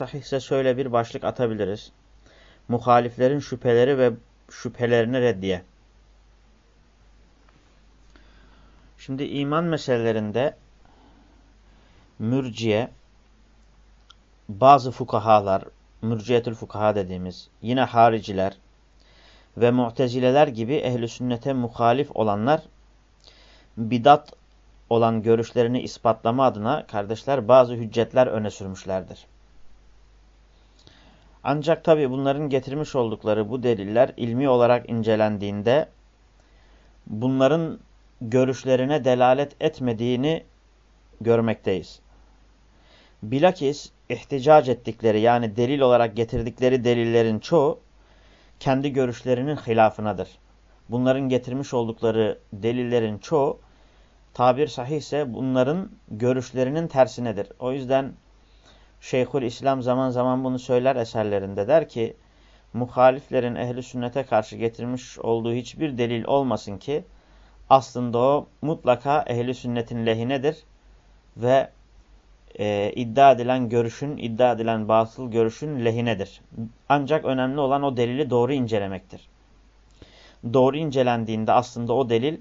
sahihse şöyle bir başlık atabiliriz. Muhaliflerin şüpheleri ve şüphelerini reddiye. Şimdi iman meselelerinde mürciye, bazı fukahalar, mürciyetül fukaha dediğimiz, yine hariciler ve mutezileler gibi ehli sünnete muhalif olanlar bidat olan görüşlerini ispatlama adına kardeşler bazı hüccetler öne sürmüşlerdir. Ancak tabi bunların getirmiş oldukları bu deliller ilmi olarak incelendiğinde bunların görüşlerine delalet etmediğini görmekteyiz. Bilakis ihticac ettikleri yani delil olarak getirdikleri delillerin çoğu kendi görüşlerinin hilafınadır. Bunların getirmiş oldukları delillerin çoğu tabir sahihse bunların görüşlerinin tersinedir. O yüzden Şeyhül İslam zaman zaman bunu söyler eserlerinde der ki muhaliflerin ehli sünnete karşı getirmiş olduğu hiçbir delil olmasın ki aslında o mutlaka ehli sünnetin lehinedir ve e, iddia edilen görüşün, iddia edilen batıl görüşün lehinedir. Ancak önemli olan o delili doğru incelemektir. Doğru incelendiğinde aslında o delil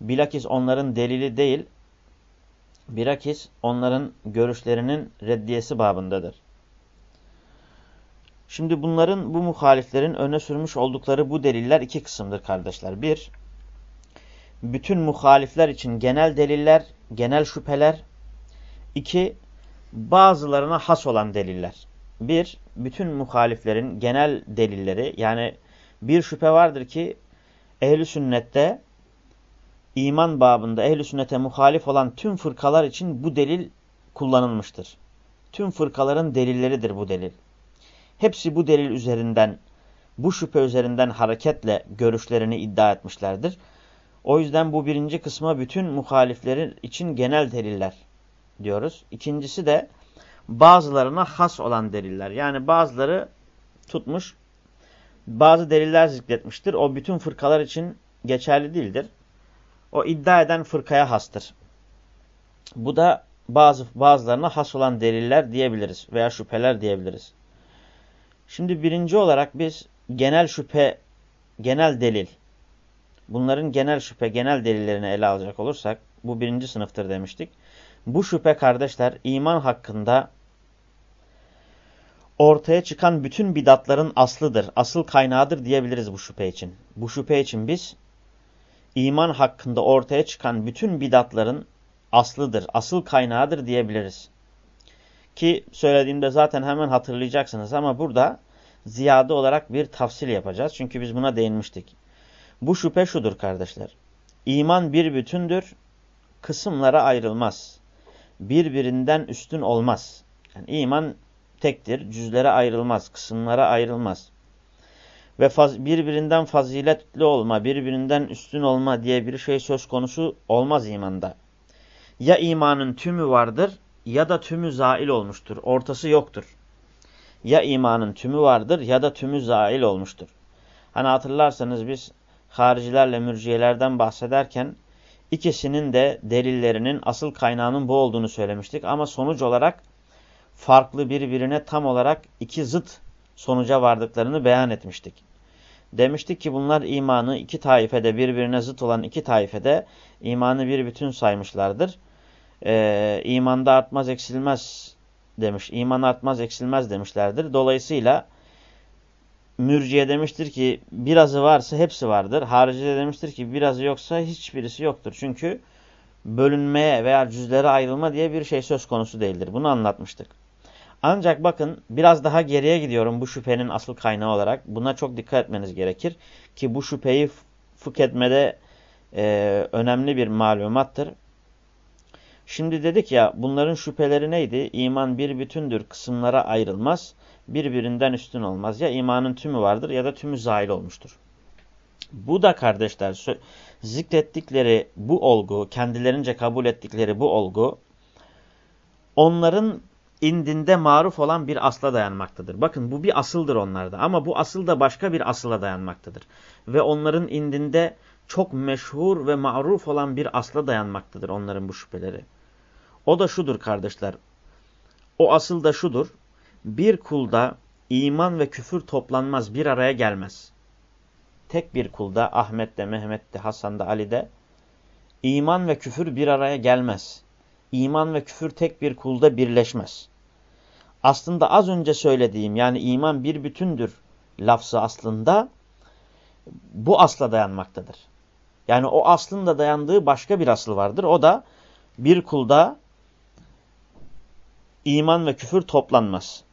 bilakis onların delili değil, bilakis onların görüşlerinin reddiyesi babındadır. Şimdi bunların, bu muhaliflerin öne sürmüş oldukları bu deliller iki kısımdır kardeşler. Bir, bütün muhalifler için genel deliller, genel şüpheler. İki, bazılarına has olan deliller. Bir, bütün muhaliflerin genel delilleri yani bir şüphe vardır ki ehli sünnette iman babında ehli sünnete muhalif olan tüm fırkalar için bu delil kullanılmıştır. Tüm fırkaların delilleridir bu delil. Hepsi bu delil üzerinden, bu şüphe üzerinden hareketle görüşlerini iddia etmişlerdir. O yüzden bu birinci kısma bütün muhaliflerin için genel deliller diyoruz. İkincisi de bazılarına has olan deliller. Yani bazıları tutmuş, bazı deliller zikretmiştir. O bütün fırkalar için geçerli değildir. O iddia eden fırkaya hastır. Bu da bazı bazılarına has olan deliller diyebiliriz veya şüpheler diyebiliriz. Şimdi birinci olarak biz genel şüphe, genel delil, bunların genel şüphe, genel delillerini ele alacak olursak, bu birinci sınıftır demiştik. Bu şüphe kardeşler iman hakkında ortaya çıkan bütün bidatların aslıdır, asıl kaynağıdır diyebiliriz bu şüphe için. Bu şüphe için biz iman hakkında ortaya çıkan bütün bidatların aslıdır, asıl kaynağıdır diyebiliriz. Ki söylediğimde zaten hemen hatırlayacaksınız ama burada ziyade olarak bir tafsil yapacağız. Çünkü biz buna değinmiştik. Bu şüphe şudur kardeşler. İman bir bütündür, kısımlara ayrılmaz. Birbirinden üstün olmaz. Yani iman tektir, cüzlere ayrılmaz, kısımlara ayrılmaz ve faz, birbirinden faziletli olma, birbirinden üstün olma diye bir şey söz konusu olmaz imanda. Ya imanın tümü vardır ya da tümü zail olmuştur. Ortası yoktur. Ya imanın tümü vardır ya da tümü zail olmuştur. Hani hatırlarsanız biz haricilerle mürciyelerden bahsederken ikisinin de delillerinin asıl kaynağının bu olduğunu söylemiştik. Ama sonuç olarak farklı birbirine tam olarak iki zıt sonuca vardıklarını beyan etmiştik. Demiştik ki bunlar imanı iki taifede birbirine zıt olan iki taifede imanı bir bütün saymışlardır. Ee, imanda artmaz eksilmez demiş. İman artmaz eksilmez demişlerdir. Dolayısıyla mürciye demiştir ki birazı varsa hepsi vardır. Harici de demiştir ki birazı yoksa hiçbirisi yoktur. Çünkü bölünmeye veya cüzlere ayrılma diye bir şey söz konusu değildir. Bunu anlatmıştık. Ancak bakın biraz daha geriye gidiyorum bu şüphenin asıl kaynağı olarak. Buna çok dikkat etmeniz gerekir. Ki bu şüpheyi fıkh etmede e, önemli bir malumattır. Şimdi dedik ya bunların şüpheleri neydi? İman bir bütündür, kısımlara ayrılmaz, birbirinden üstün olmaz. Ya imanın tümü vardır ya da tümü zahil olmuştur. Bu da kardeşler zikrettikleri bu olgu, kendilerince kabul ettikleri bu olgu, onların indinde maruf olan bir asla dayanmaktadır. Bakın bu bir asıldır onlarda ama bu asıl da başka bir asıla dayanmaktadır. Ve onların indinde çok meşhur ve maruf olan bir asla dayanmaktadır onların bu şüpheleri. O da şudur kardeşler. O asıl da şudur. bir kulda iman ve küfür toplanmaz, bir araya gelmez. Tek bir kulda Ahmet'te, Mehmet'te, Hasan'da, Ali'de iman ve küfür bir araya gelmez. İman ve küfür tek bir kulda birleşmez. Aslında az önce söylediğim yani iman bir bütündür lafzı aslında bu asla dayanmaktadır. Yani o aslında dayandığı başka bir asıl vardır. O da bir kulda iman ve küfür toplanmaz.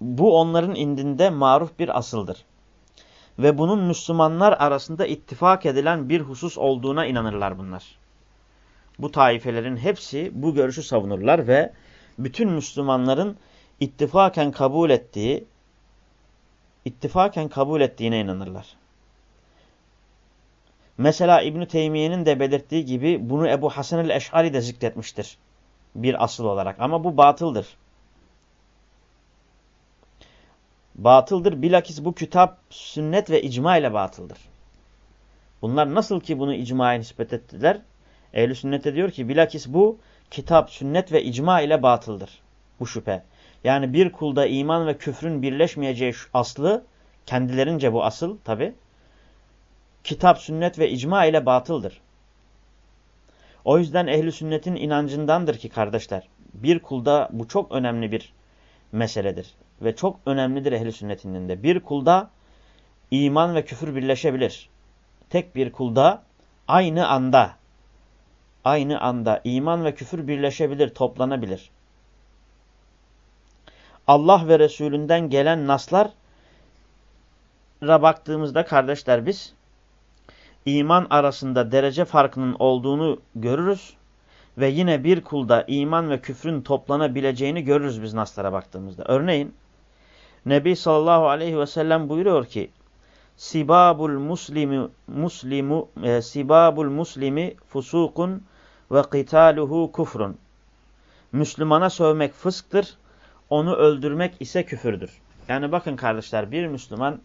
Bu onların indinde maruf bir asıldır. Ve bunun Müslümanlar arasında ittifak edilen bir husus olduğuna inanırlar bunlar. Bu taifelerin hepsi bu görüşü savunurlar ve bütün Müslümanların ittifaken kabul ettiği, ittifaken kabul ettiğine inanırlar. Mesela İbn Teymiye'nin de belirttiği gibi bunu Ebu Hasan el-Eş'ari de zikretmiştir bir asıl olarak ama bu batıldır. Batıldır bilakis bu kitap sünnet ve icma ile batıldır. Bunlar nasıl ki bunu icmaya nispet ettiler? Ehl-i sünnete diyor ki bilakis bu kitap, sünnet ve icma ile batıldır. Bu şüphe. Yani bir kulda iman ve küfrün birleşmeyeceği aslı, kendilerince bu asıl tabi, kitap, sünnet ve icma ile batıldır. O yüzden ehli sünnetin inancındandır ki kardeşler, bir kulda bu çok önemli bir meseledir. Ve çok önemlidir ehli sünnetin de. Bir kulda iman ve küfür birleşebilir. Tek bir kulda aynı anda aynı anda iman ve küfür birleşebilir, toplanabilir. Allah ve Resulünden gelen naslara baktığımızda kardeşler biz iman arasında derece farkının olduğunu görürüz. Ve yine bir kulda iman ve küfrün toplanabileceğini görürüz biz naslara baktığımızda. Örneğin Nebi sallallahu aleyhi ve sellem buyuruyor ki Sibabul muslimi muslimu e, sibabul muslimi fusukun ve qitaluhu kufrun. Müslümana sövmek fısktır, onu öldürmek ise küfürdür. Yani bakın kardeşler bir Müslüman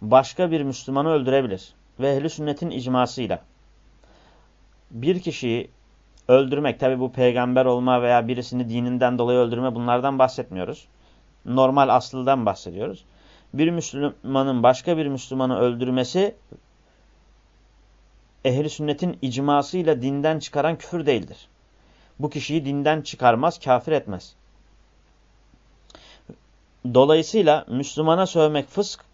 başka bir Müslümanı öldürebilir. Ve ehli sünnetin icmasıyla. Bir kişiyi öldürmek, tabi bu peygamber olma veya birisini dininden dolayı öldürme bunlardan bahsetmiyoruz. Normal aslından bahsediyoruz. Bir Müslümanın başka bir Müslümanı öldürmesi ehli sünnetin icmasıyla dinden çıkaran küfür değildir. Bu kişiyi dinden çıkarmaz, kafir etmez. Dolayısıyla Müslümana sövmek fısk,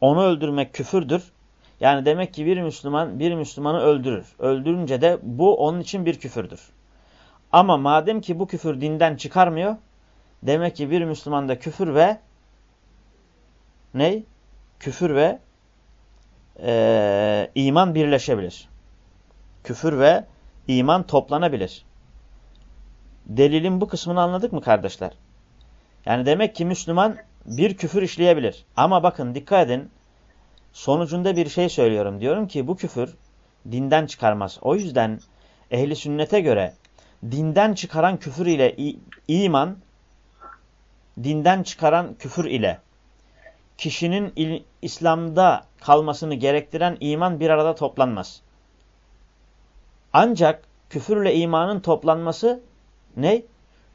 onu öldürmek küfürdür. Yani demek ki bir Müslüman bir Müslümanı öldürür. Öldürünce de bu onun için bir küfürdür. Ama madem ki bu küfür dinden çıkarmıyor, demek ki bir Müslüman da küfür ve ney? Küfür ve e, iman birleşebilir. Küfür ve iman toplanabilir. Delilin bu kısmını anladık mı kardeşler? Yani demek ki Müslüman bir küfür işleyebilir. Ama bakın dikkat edin. Sonucunda bir şey söylüyorum. Diyorum ki bu küfür dinden çıkarmaz. O yüzden ehli sünnete göre dinden çıkaran küfür ile iman, dinden çıkaran küfür ile kişinin İslam'da kalmasını gerektiren iman bir arada toplanmaz. Ancak küfürle imanın toplanması ne?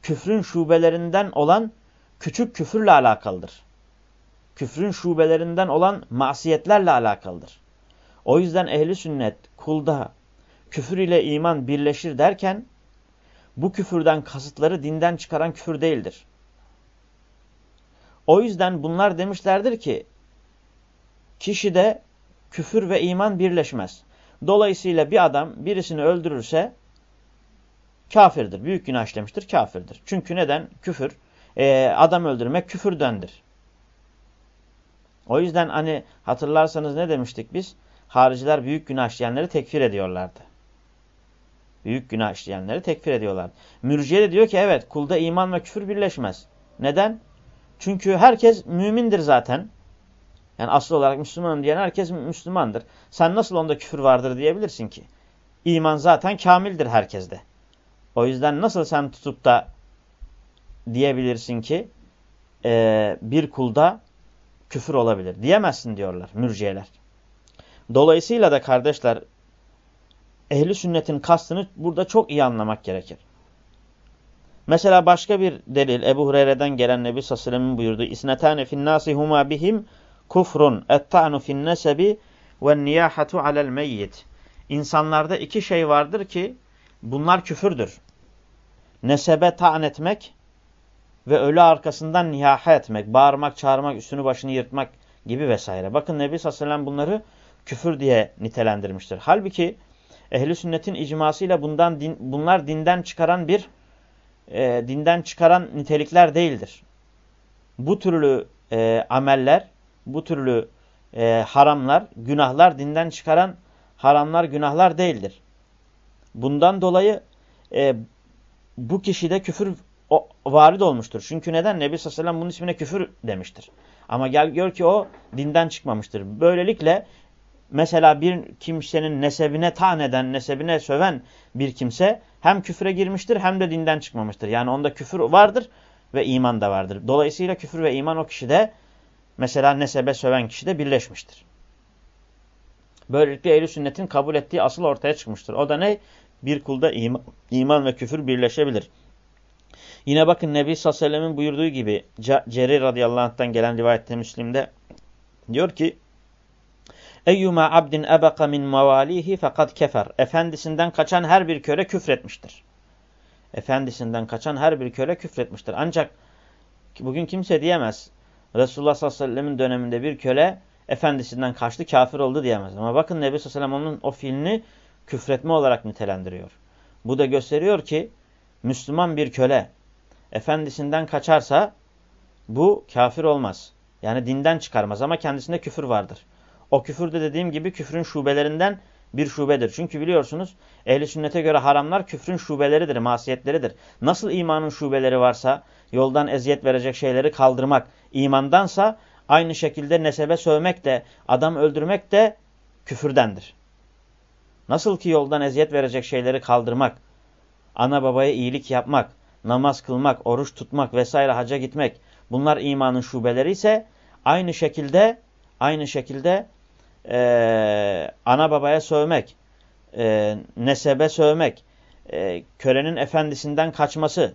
Küfrün şubelerinden olan küçük küfürle alakalıdır. Küfrün şubelerinden olan masiyetlerle alakalıdır. O yüzden ehli sünnet kulda küfür ile iman birleşir derken bu küfürden kasıtları dinden çıkaran küfür değildir. O yüzden bunlar demişlerdir ki kişide küfür ve iman birleşmez. Dolayısıyla bir adam birisini öldürürse kafirdir. Büyük günah işlemiştir, kafirdir. Çünkü neden? Küfür. Ee, adam öldürmek küfürdendir. O yüzden hani hatırlarsanız ne demiştik biz? Hariciler büyük günah işleyenleri tekfir ediyorlardı. Büyük günah işleyenleri tekfir ediyorlar. Mürciye de diyor ki evet kulda iman ve küfür birleşmez. Neden? Çünkü herkes mümindir zaten. Yani asıl olarak Müslümanım diyen herkes Müslümandır. Sen nasıl onda küfür vardır diyebilirsin ki? İman zaten kamildir herkeste. O yüzden nasıl sen tutup da diyebilirsin ki e, bir kulda küfür olabilir. Diyemezsin diyorlar mürciyeler. Dolayısıyla da kardeşler ehli sünnetin kastını burada çok iyi anlamak gerekir. Mesela başka bir delil Ebu Hureyre'den gelen Nebi sellem'in buyurduğu İsnetane fin nasi huma bihim kufrun etta'nu fin nesebi ve niyahatu alel meyyit. İnsanlarda iki şey vardır ki bunlar küfürdür. Nesebe ta'an etmek ve ölü arkasından niyaha etmek, bağırmak, çağırmak, üstünü başını yırtmak gibi vesaire. Bakın Nebi sellem bunları küfür diye nitelendirmiştir. Halbuki ehli sünnetin icmasıyla bundan din, bunlar dinden çıkaran bir e, dinden çıkaran nitelikler değildir. Bu türlü e, ameller, bu türlü e, haramlar, günahlar dinden çıkaran haramlar, günahlar değildir. Bundan dolayı e, bu kişide küfür o, varid olmuştur. Çünkü neden? Nebi sallallahu aleyhi ve sellem bunun ismine küfür demiştir. Ama gel gör ki o dinden çıkmamıştır. Böylelikle mesela bir kimsenin nesebine tan eden, nesebine söven bir kimse hem küfre girmiştir hem de dinden çıkmamıştır. Yani onda küfür vardır ve iman da vardır. Dolayısıyla küfür ve iman o kişide mesela nesebe söven kişide birleşmiştir. Böylelikle ehl sünnetin kabul ettiği asıl ortaya çıkmıştır. O da ne? Bir kulda iman, iman ve küfür birleşebilir. Yine bakın Nebi sallallahu aleyhi buyurduğu gibi Cerir radıyallahu anh'tan gelen rivayette Müslim'de diyor ki Eyyuma abdin ebeka min mavalihi fakat kefer. Efendisinden kaçan her bir köle küfretmiştir. Efendisinden kaçan her bir köle küfretmiştir. Ancak bugün kimse diyemez. Resulullah sallallahu aleyhi ve sellem'in döneminde bir köle efendisinden kaçtı kafir oldu diyemez. Ama bakın Nebi sallallahu aleyhi ve sellem onun o fiilini küfretme olarak nitelendiriyor. Bu da gösteriyor ki Müslüman bir köle efendisinden kaçarsa bu kafir olmaz. Yani dinden çıkarmaz ama kendisinde küfür vardır. O küfür de dediğim gibi küfrün şubelerinden bir şubedir. Çünkü biliyorsunuz ehli sünnete göre haramlar küfrün şubeleridir, masiyetleridir. Nasıl imanın şubeleri varsa yoldan eziyet verecek şeyleri kaldırmak imandansa aynı şekilde nesebe sövmek de adam öldürmek de küfürdendir. Nasıl ki yoldan eziyet verecek şeyleri kaldırmak, ana babaya iyilik yapmak, namaz kılmak, oruç tutmak vesaire haca gitmek bunlar imanın şubeleri ise aynı şekilde aynı şekilde e, ana babaya sövmek, e, nesebe sövmek, e, kölenin efendisinden kaçması,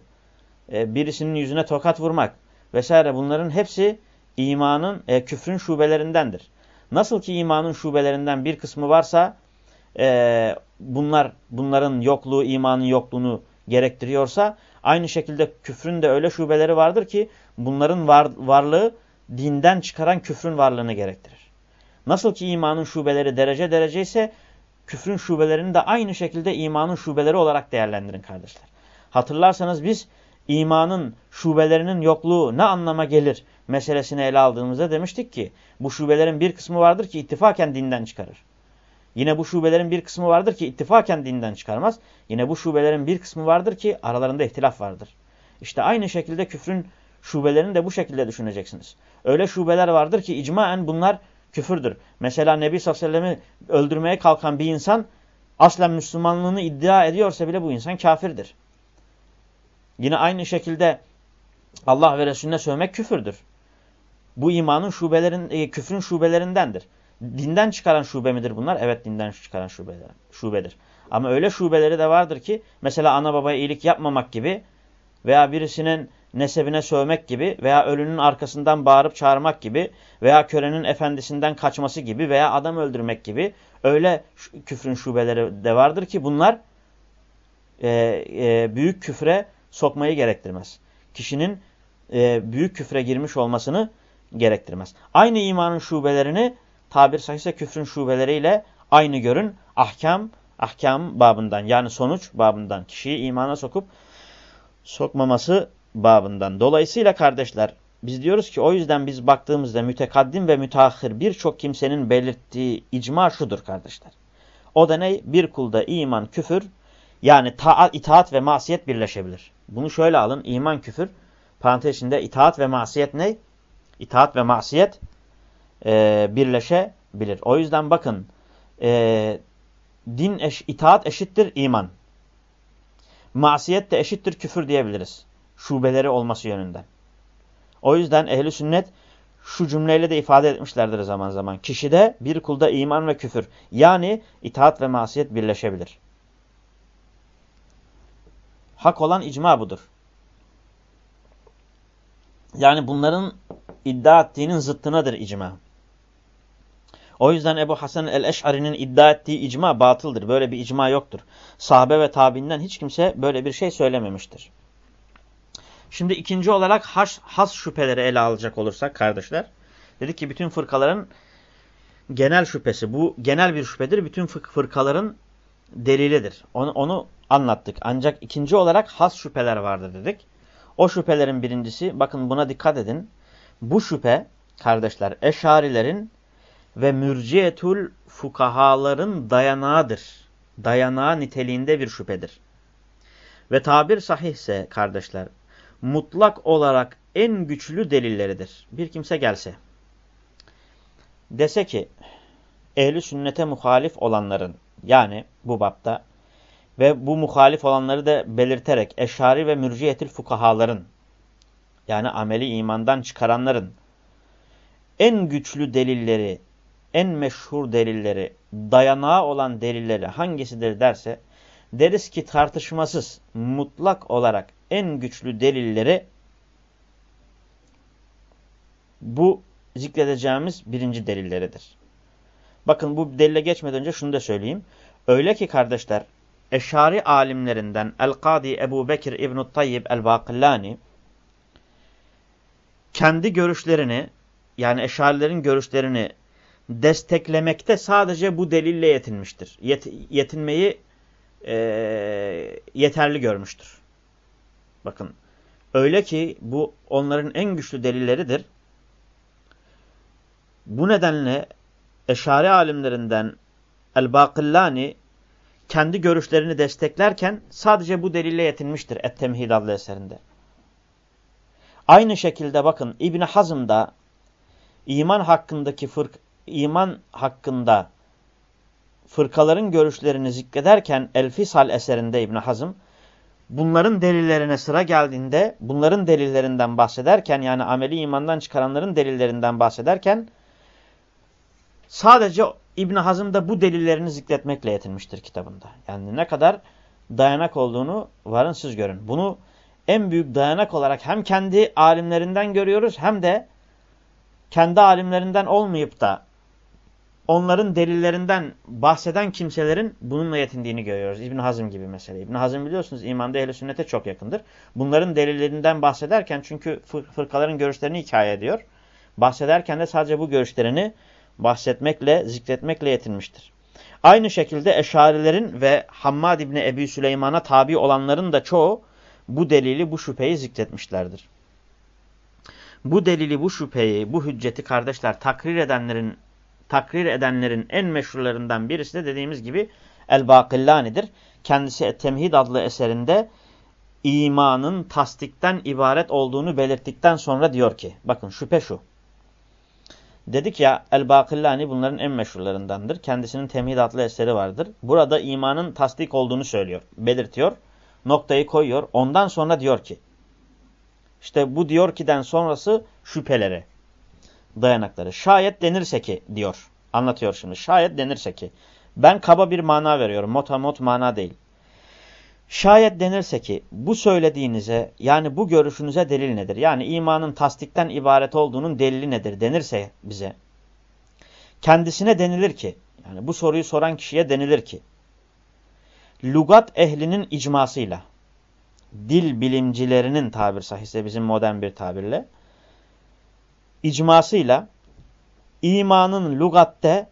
e, birisinin yüzüne tokat vurmak vesaire bunların hepsi imanın, e, küfrün şubelerindendir. Nasıl ki imanın şubelerinden bir kısmı varsa e, bunlar bunların yokluğu, imanın yokluğunu gerektiriyorsa aynı şekilde küfrün de öyle şubeleri vardır ki bunların var, varlığı dinden çıkaran küfrün varlığını gerektirir. Nasıl ki imanın şubeleri derece derece ise küfrün şubelerini de aynı şekilde imanın şubeleri olarak değerlendirin kardeşler. Hatırlarsanız biz imanın şubelerinin yokluğu ne anlama gelir meselesini ele aldığımızda demiştik ki bu şubelerin bir kısmı vardır ki ittifaken dinden çıkarır. Yine bu şubelerin bir kısmı vardır ki ittifaken dinden çıkarmaz. Yine bu şubelerin bir kısmı vardır ki aralarında ihtilaf vardır. İşte aynı şekilde küfrün şubelerini de bu şekilde düşüneceksiniz. Öyle şubeler vardır ki icmaen bunlar küfürdür. Mesela Nebi sallallahu aleyhi ve sellem'i öldürmeye kalkan bir insan aslen Müslümanlığını iddia ediyorsa bile bu insan kafirdir. Yine aynı şekilde Allah ve Resulüne sövmek küfürdür. Bu imanın şubelerin, e, küfrün şubelerindendir. Dinden çıkaran şube midir bunlar? Evet dinden çıkaran şubeler, şubedir. Ama öyle şubeleri de vardır ki mesela ana babaya iyilik yapmamak gibi veya birisinin nesebine sövmek gibi veya ölünün arkasından bağırıp çağırmak gibi veya körenin efendisinden kaçması gibi veya adam öldürmek gibi öyle küfrün şubeleri de vardır ki bunlar e, e, büyük küfre sokmayı gerektirmez. Kişinin e, büyük küfre girmiş olmasını gerektirmez. Aynı imanın şubelerini tabir sahihse küfrün şubeleriyle aynı görün. Ahkam, ahkam babından yani sonuç babından kişiyi imana sokup sokmaması babından. Dolayısıyla kardeşler biz diyoruz ki o yüzden biz baktığımızda mütekaddim ve müteahhir birçok kimsenin belirttiği icma şudur kardeşler. O da ne? Bir kulda iman, küfür yani taat, itaat ve masiyet birleşebilir. Bunu şöyle alın. iman, küfür parantez içinde itaat ve masiyet ne? İtaat ve masiyet e, birleşebilir. O yüzden bakın e, din eş, itaat eşittir iman. Masiyet de eşittir küfür diyebiliriz şubeleri olması yönünden. O yüzden ehli sünnet şu cümleyle de ifade etmişlerdir zaman zaman. Kişide bir kulda iman ve küfür yani itaat ve masiyet birleşebilir. Hak olan icma budur. Yani bunların iddia ettiğinin zıttınadır icma. O yüzden Ebu Hasan el-Eş'ari'nin iddia ettiği icma batıldır. Böyle bir icma yoktur. Sahabe ve tabinden hiç kimse böyle bir şey söylememiştir. Şimdi ikinci olarak has, has şüpheleri ele alacak olursak kardeşler. Dedik ki bütün fırkaların genel şüphesi. Bu genel bir şüphedir. Bütün fırkaların delilidir. Onu, onu anlattık. Ancak ikinci olarak has şüpheler vardır dedik. O şüphelerin birincisi bakın buna dikkat edin. Bu şüphe kardeşler eşarilerin ve mürciyetul fukahaların dayanağıdır. Dayanağı niteliğinde bir şüphedir. Ve tabir sahihse kardeşler mutlak olarak en güçlü delilleridir. Bir kimse gelse dese ki ehli sünnete muhalif olanların yani bu bapta ve bu muhalif olanları da belirterek eşari ve mürciyetil fukahaların yani ameli imandan çıkaranların en güçlü delilleri, en meşhur delilleri, dayanağı olan delilleri hangisidir derse deriz ki tartışmasız mutlak olarak en güçlü delilleri bu zikredeceğimiz birinci delilleridir. Bakın bu delile geçmeden önce şunu da söyleyeyim. Öyle ki kardeşler Eşari alimlerinden El-Kadi Ebu Bekir İbn-i Tayyib El-Bakillani kendi görüşlerini yani Eşarilerin görüşlerini desteklemekte sadece bu delille yetinmiştir. Yet yetinmeyi e, yeterli görmüştür. Bakın öyle ki bu onların en güçlü delilleridir. Bu nedenle Eşari alimlerinden El-Bakillani kendi görüşlerini desteklerken sadece bu delille yetinmiştir Et-Temhid adlı eserinde. Aynı şekilde bakın İbn Hazm da iman hakkındaki fırk iman hakkında fırkaların görüşlerini zikrederken El-Fisal eserinde İbn Hazm bunların delillerine sıra geldiğinde bunların delillerinden bahsederken yani ameli imandan çıkaranların delillerinden bahsederken sadece İbn Hazım da bu delillerini zikretmekle yetinmiştir kitabında. Yani ne kadar dayanak olduğunu varın siz görün. Bunu en büyük dayanak olarak hem kendi alimlerinden görüyoruz hem de kendi alimlerinden olmayıp da onların delillerinden bahseden kimselerin bununla yetindiğini görüyoruz. İbn Hazım gibi mesela. İbn Hazım biliyorsunuz imanda ehl sünnete çok yakındır. Bunların delillerinden bahsederken çünkü fırkaların görüşlerini hikaye ediyor. Bahsederken de sadece bu görüşlerini bahsetmekle, zikretmekle yetinmiştir. Aynı şekilde Eşarilerin ve Hammad İbni Ebi Süleyman'a tabi olanların da çoğu bu delili, bu şüpheyi zikretmişlerdir. Bu delili, bu şüpheyi, bu hücceti kardeşler takrir edenlerin takrir edenlerin en meşhurlarından birisi de dediğimiz gibi El-Bakillani'dir. Kendisi Temhid adlı eserinde imanın tasdikten ibaret olduğunu belirttikten sonra diyor ki, bakın şüphe şu. Dedik ya El-Bakillani bunların en meşhurlarındandır. Kendisinin Temhid adlı eseri vardır. Burada imanın tasdik olduğunu söylüyor, belirtiyor. Noktayı koyuyor. Ondan sonra diyor ki, işte bu diyor ki'den sonrası şüpheleri, dayanakları. Şayet denirse ki diyor, anlatıyor şimdi. Şayet denirse ki, ben kaba bir mana veriyorum, motamot mana değil. Şayet denirse ki bu söylediğinize yani bu görüşünüze delil nedir? Yani imanın tasdikten ibaret olduğunun delili nedir denirse bize. Kendisine denilir ki yani bu soruyu soran kişiye denilir ki lugat ehlinin icmasıyla dil bilimcilerinin tabir sahihse bizim modern bir tabirle icmasıyla imanın lugatte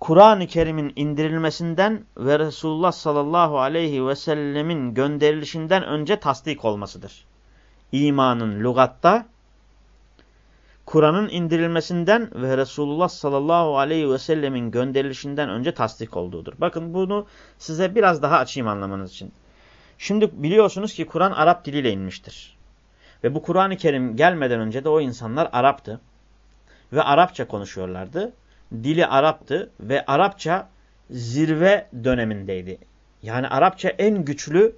Kur'an-ı Kerim'in indirilmesinden ve Resulullah sallallahu aleyhi ve sellemin gönderilişinden önce tasdik olmasıdır. İmanın lugatta Kur'an'ın indirilmesinden ve Resulullah sallallahu aleyhi ve sellemin gönderilişinden önce tasdik olduğudur. Bakın bunu size biraz daha açayım anlamanız için. Şimdi biliyorsunuz ki Kur'an Arap diliyle inmiştir. Ve bu Kur'an-ı Kerim gelmeden önce de o insanlar Arap'tı. Ve Arapça konuşuyorlardı dili Arap'tı ve Arapça zirve dönemindeydi. Yani Arapça en güçlü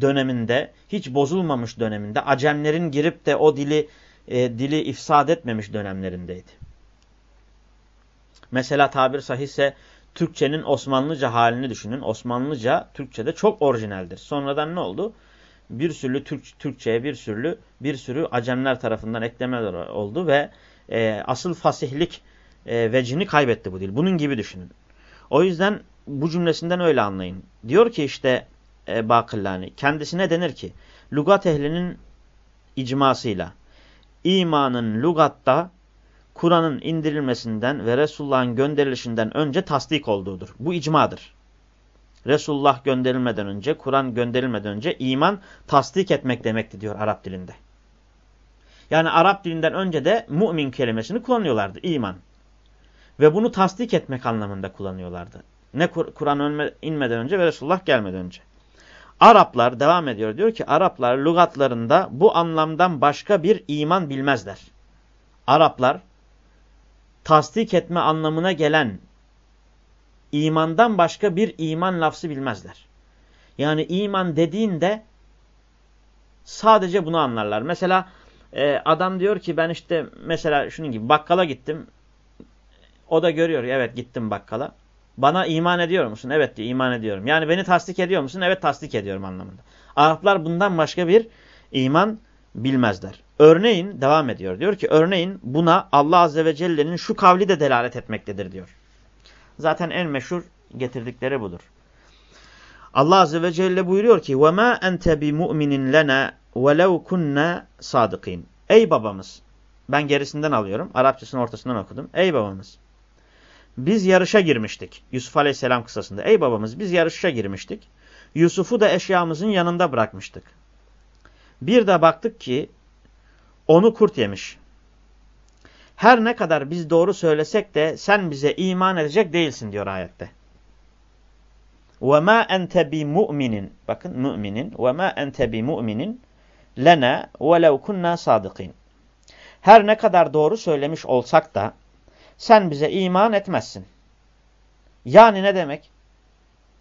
döneminde, hiç bozulmamış döneminde, Acemlerin girip de o dili e, dili ifsad etmemiş dönemlerindeydi. Mesela tabir sahihse Türkçenin Osmanlıca halini düşünün. Osmanlıca Türkçe'de çok orijinaldir. Sonradan ne oldu? Bir sürü Türk, Türkçe'ye bir sürü bir sürü Acemler tarafından eklemeler oldu ve e, asıl fasihlik e, vecini kaybetti bu dil. Bunun gibi düşünün. O yüzden bu cümlesinden öyle anlayın. Diyor ki işte e, Bakillani kendisine denir ki lugat ehlinin icmasıyla imanın lugatta Kur'an'ın indirilmesinden ve Resulullah'ın gönderilişinden önce tasdik olduğudur. Bu icmadır. Resulullah gönderilmeden önce, Kur'an gönderilmeden önce iman tasdik etmek demekti diyor Arap dilinde. Yani Arap dilinden önce de mümin kelimesini kullanıyorlardı, iman. Ve bunu tasdik etmek anlamında kullanıyorlardı. Ne Kur'an inmeden önce ve Resulullah gelmeden önce. Araplar devam ediyor diyor ki Araplar lügatlarında bu anlamdan başka bir iman bilmezler. Araplar tasdik etme anlamına gelen imandan başka bir iman lafzı bilmezler. Yani iman dediğinde sadece bunu anlarlar. Mesela e, adam diyor ki ben işte mesela şunun gibi bakkala gittim. O da görüyor evet gittim bakkala. Bana iman ediyor musun? Evet diyor iman ediyorum. Yani beni tasdik ediyor musun? Evet tasdik ediyorum anlamında. Araplar bundan başka bir iman bilmezler. Örneğin devam ediyor. Diyor ki örneğin buna Allah Azze ve Celle'nin şu kavli de delalet etmektedir diyor. Zaten en meşhur getirdikleri budur. Allah Azze ve Celle buyuruyor ki وَمَا أَنْتَ بِمُؤْمِنٍ لَنَا وَلَوْ كُنَّا صَادِقِينَ Ey babamız. Ben gerisinden alıyorum. Arapçasının ortasından okudum. Ey babamız. Biz yarışa girmiştik. Yusuf Aleyhisselam kısasında. Ey babamız biz yarışa girmiştik. Yusuf'u da eşyamızın yanında bırakmıştık. Bir de baktık ki onu kurt yemiş. Her ne kadar biz doğru söylesek de sen bize iman edecek değilsin diyor ayette. وَمَا أَنْتَ بِمُؤْمِنٍ Bakın müminin. وَمَا أَنْتَ بِمُؤْمِنٍ لَنَا وَلَوْ كُنَّا صَادِقِينَ Her ne kadar doğru söylemiş olsak da sen bize iman etmezsin. Yani ne demek?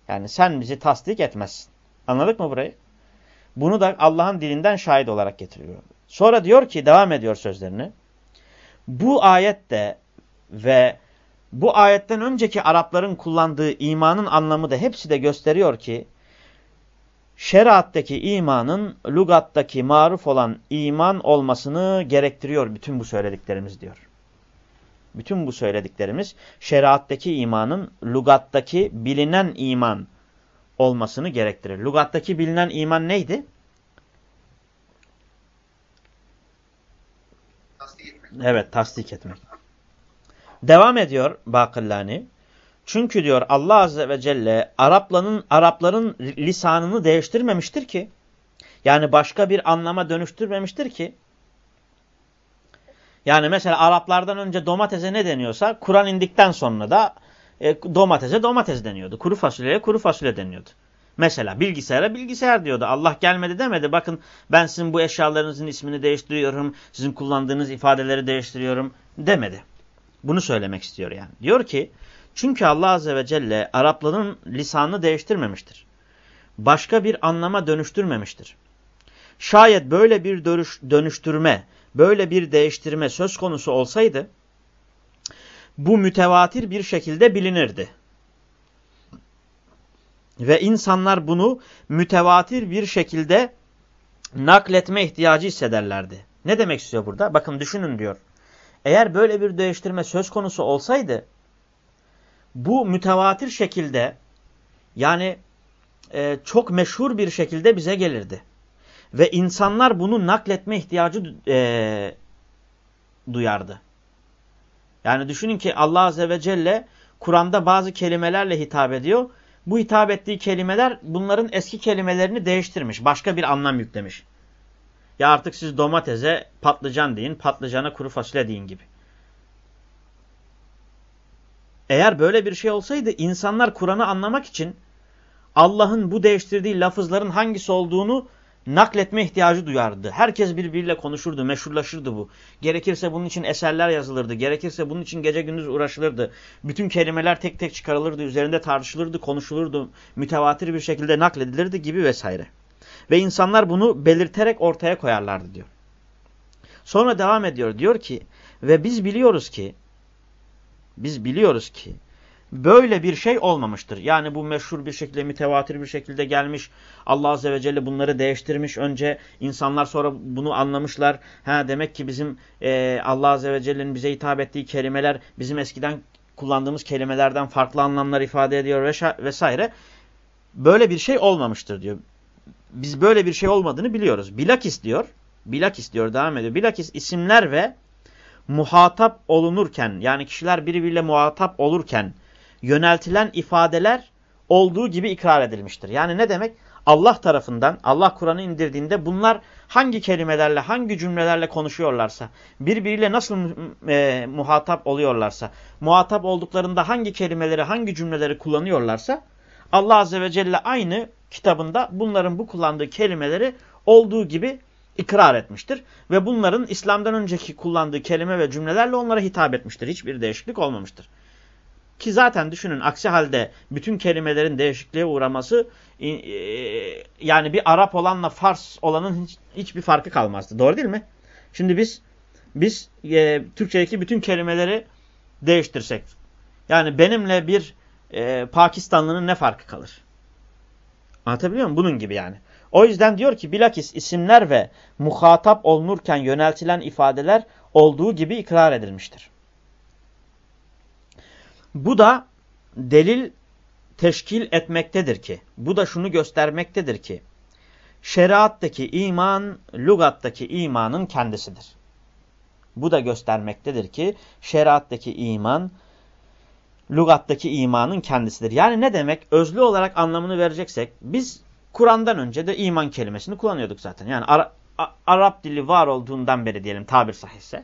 Yani sen bizi tasdik etmezsin. Anladık mı burayı? Bunu da Allah'ın dilinden şahit olarak getiriyor. Sonra diyor ki devam ediyor sözlerini. Bu ayette ve bu ayetten önceki Arapların kullandığı imanın anlamı da hepsi de gösteriyor ki şeriattaki imanın lugattaki maruf olan iman olmasını gerektiriyor bütün bu söylediklerimiz diyor. Bütün bu söylediklerimiz şeriattaki imanın lugattaki bilinen iman olmasını gerektirir. Lugattaki bilinen iman neydi? Evet tasdik etmek. Devam ediyor Bakillani. Çünkü diyor Allah Azze ve Celle Arapların, Arapların lisanını değiştirmemiştir ki. Yani başka bir anlama dönüştürmemiştir ki. Yani mesela Araplardan önce domatese ne deniyorsa Kur'an indikten sonra da e, domatese domates deniyordu. Kuru fasulyeye kuru fasulye deniyordu. Mesela bilgisayara bilgisayar diyordu. Allah gelmedi demedi. Bakın ben sizin bu eşyalarınızın ismini değiştiriyorum. Sizin kullandığınız ifadeleri değiştiriyorum demedi. Bunu söylemek istiyor yani. Diyor ki çünkü Allah Azze ve Celle Arapların lisanını değiştirmemiştir. Başka bir anlama dönüştürmemiştir. Şayet böyle bir dönüştürme, böyle bir değiştirme söz konusu olsaydı bu mütevatir bir şekilde bilinirdi. Ve insanlar bunu mütevatir bir şekilde nakletme ihtiyacı hissederlerdi. Ne demek istiyor burada? Bakın düşünün diyor. Eğer böyle bir değiştirme söz konusu olsaydı bu mütevatir şekilde yani e, çok meşhur bir şekilde bize gelirdi. Ve insanlar bunu nakletme ihtiyacı e, duyardı. Yani düşünün ki Allah Azze ve Celle Kur'an'da bazı kelimelerle hitap ediyor bu hitap ettiği kelimeler bunların eski kelimelerini değiştirmiş. Başka bir anlam yüklemiş. Ya artık siz domatese patlıcan deyin, patlıcana kuru fasulye deyin gibi. Eğer böyle bir şey olsaydı insanlar Kur'an'ı anlamak için Allah'ın bu değiştirdiği lafızların hangisi olduğunu nakletme ihtiyacı duyardı. Herkes birbiriyle konuşurdu, meşhurlaşırdı bu. Gerekirse bunun için eserler yazılırdı, gerekirse bunun için gece gündüz uğraşılırdı. Bütün kelimeler tek tek çıkarılırdı, üzerinde tartışılırdı, konuşulurdu, mütevatir bir şekilde nakledilirdi gibi vesaire. Ve insanlar bunu belirterek ortaya koyarlardı diyor. Sonra devam ediyor, diyor ki ve biz biliyoruz ki, biz biliyoruz ki böyle bir şey olmamıştır. Yani bu meşhur bir şekilde, mütevatir bir şekilde gelmiş. Allah Azze ve Celle bunları değiştirmiş. Önce insanlar sonra bunu anlamışlar. Ha demek ki bizim e, Allah Azze ve Celle'nin bize hitap ettiği kelimeler bizim eskiden kullandığımız kelimelerden farklı anlamlar ifade ediyor vesaire. Böyle bir şey olmamıştır diyor. Biz böyle bir şey olmadığını biliyoruz. Bilakis diyor. Bilakis diyor devam ediyor. Bilakis isimler ve muhatap olunurken yani kişiler birbiriyle muhatap olurken yöneltilen ifadeler olduğu gibi ikrar edilmiştir. Yani ne demek? Allah tarafından, Allah Kur'an'ı indirdiğinde bunlar hangi kelimelerle, hangi cümlelerle konuşuyorlarsa, birbiriyle nasıl e, muhatap oluyorlarsa, muhatap olduklarında hangi kelimeleri, hangi cümleleri kullanıyorlarsa, Allah Azze ve Celle aynı kitabında bunların bu kullandığı kelimeleri olduğu gibi ikrar etmiştir. Ve bunların İslam'dan önceki kullandığı kelime ve cümlelerle onlara hitap etmiştir. Hiçbir değişiklik olmamıştır. Ki zaten düşünün aksi halde bütün kelimelerin değişikliğe uğraması e, yani bir Arap olanla Fars olanın hiç, hiçbir farkı kalmazdı. Doğru değil mi? Şimdi biz biz e, Türkçedeki bütün kelimeleri değiştirsek yani benimle bir e, Pakistanlının ne farkı kalır? Anlatabiliyor muyum? Bunun gibi yani. O yüzden diyor ki bilakis isimler ve muhatap olunurken yöneltilen ifadeler olduğu gibi ikrar edilmiştir. Bu da delil teşkil etmektedir ki, bu da şunu göstermektedir ki, şeriattaki iman, lugattaki imanın kendisidir. Bu da göstermektedir ki, şeriattaki iman, lugattaki imanın kendisidir. Yani ne demek? Özlü olarak anlamını vereceksek, biz Kur'an'dan önce de iman kelimesini kullanıyorduk zaten. Yani Ara Arap dili var olduğundan beri diyelim tabir sahihse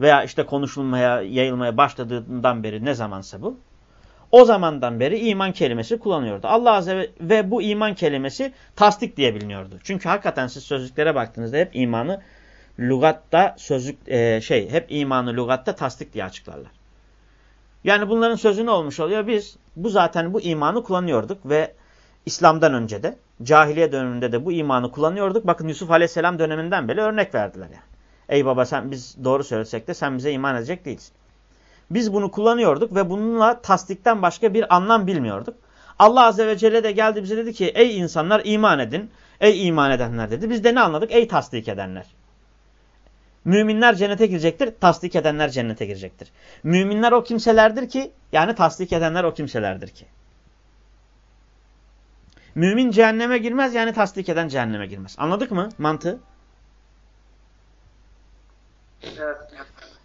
veya işte konuşulmaya, yayılmaya başladığından beri ne zamansa bu. O zamandan beri iman kelimesi kullanıyordu. Allah Azze ve, ve bu iman kelimesi tasdik diye biliniyordu. Çünkü hakikaten siz sözlüklere baktığınızda hep imanı lugatta sözlük e, şey hep imanı lugatta tasdik diye açıklarlar. Yani bunların sözü ne olmuş oluyor? Biz bu zaten bu imanı kullanıyorduk ve İslam'dan önce de cahiliye döneminde de bu imanı kullanıyorduk. Bakın Yusuf Aleyhisselam döneminden beri örnek verdiler yani. Ey baba sen biz doğru söylesek de sen bize iman edecek değilsin. Biz bunu kullanıyorduk ve bununla tasdikten başka bir anlam bilmiyorduk. Allah Azze ve Celle de geldi bize dedi ki ey insanlar iman edin. Ey iman edenler dedi. Biz de ne anladık? Ey tasdik edenler. Müminler cennete girecektir. Tasdik edenler cennete girecektir. Müminler o kimselerdir ki yani tasdik edenler o kimselerdir ki. Mümin cehenneme girmez yani tasdik eden cehenneme girmez. Anladık mı mantığı?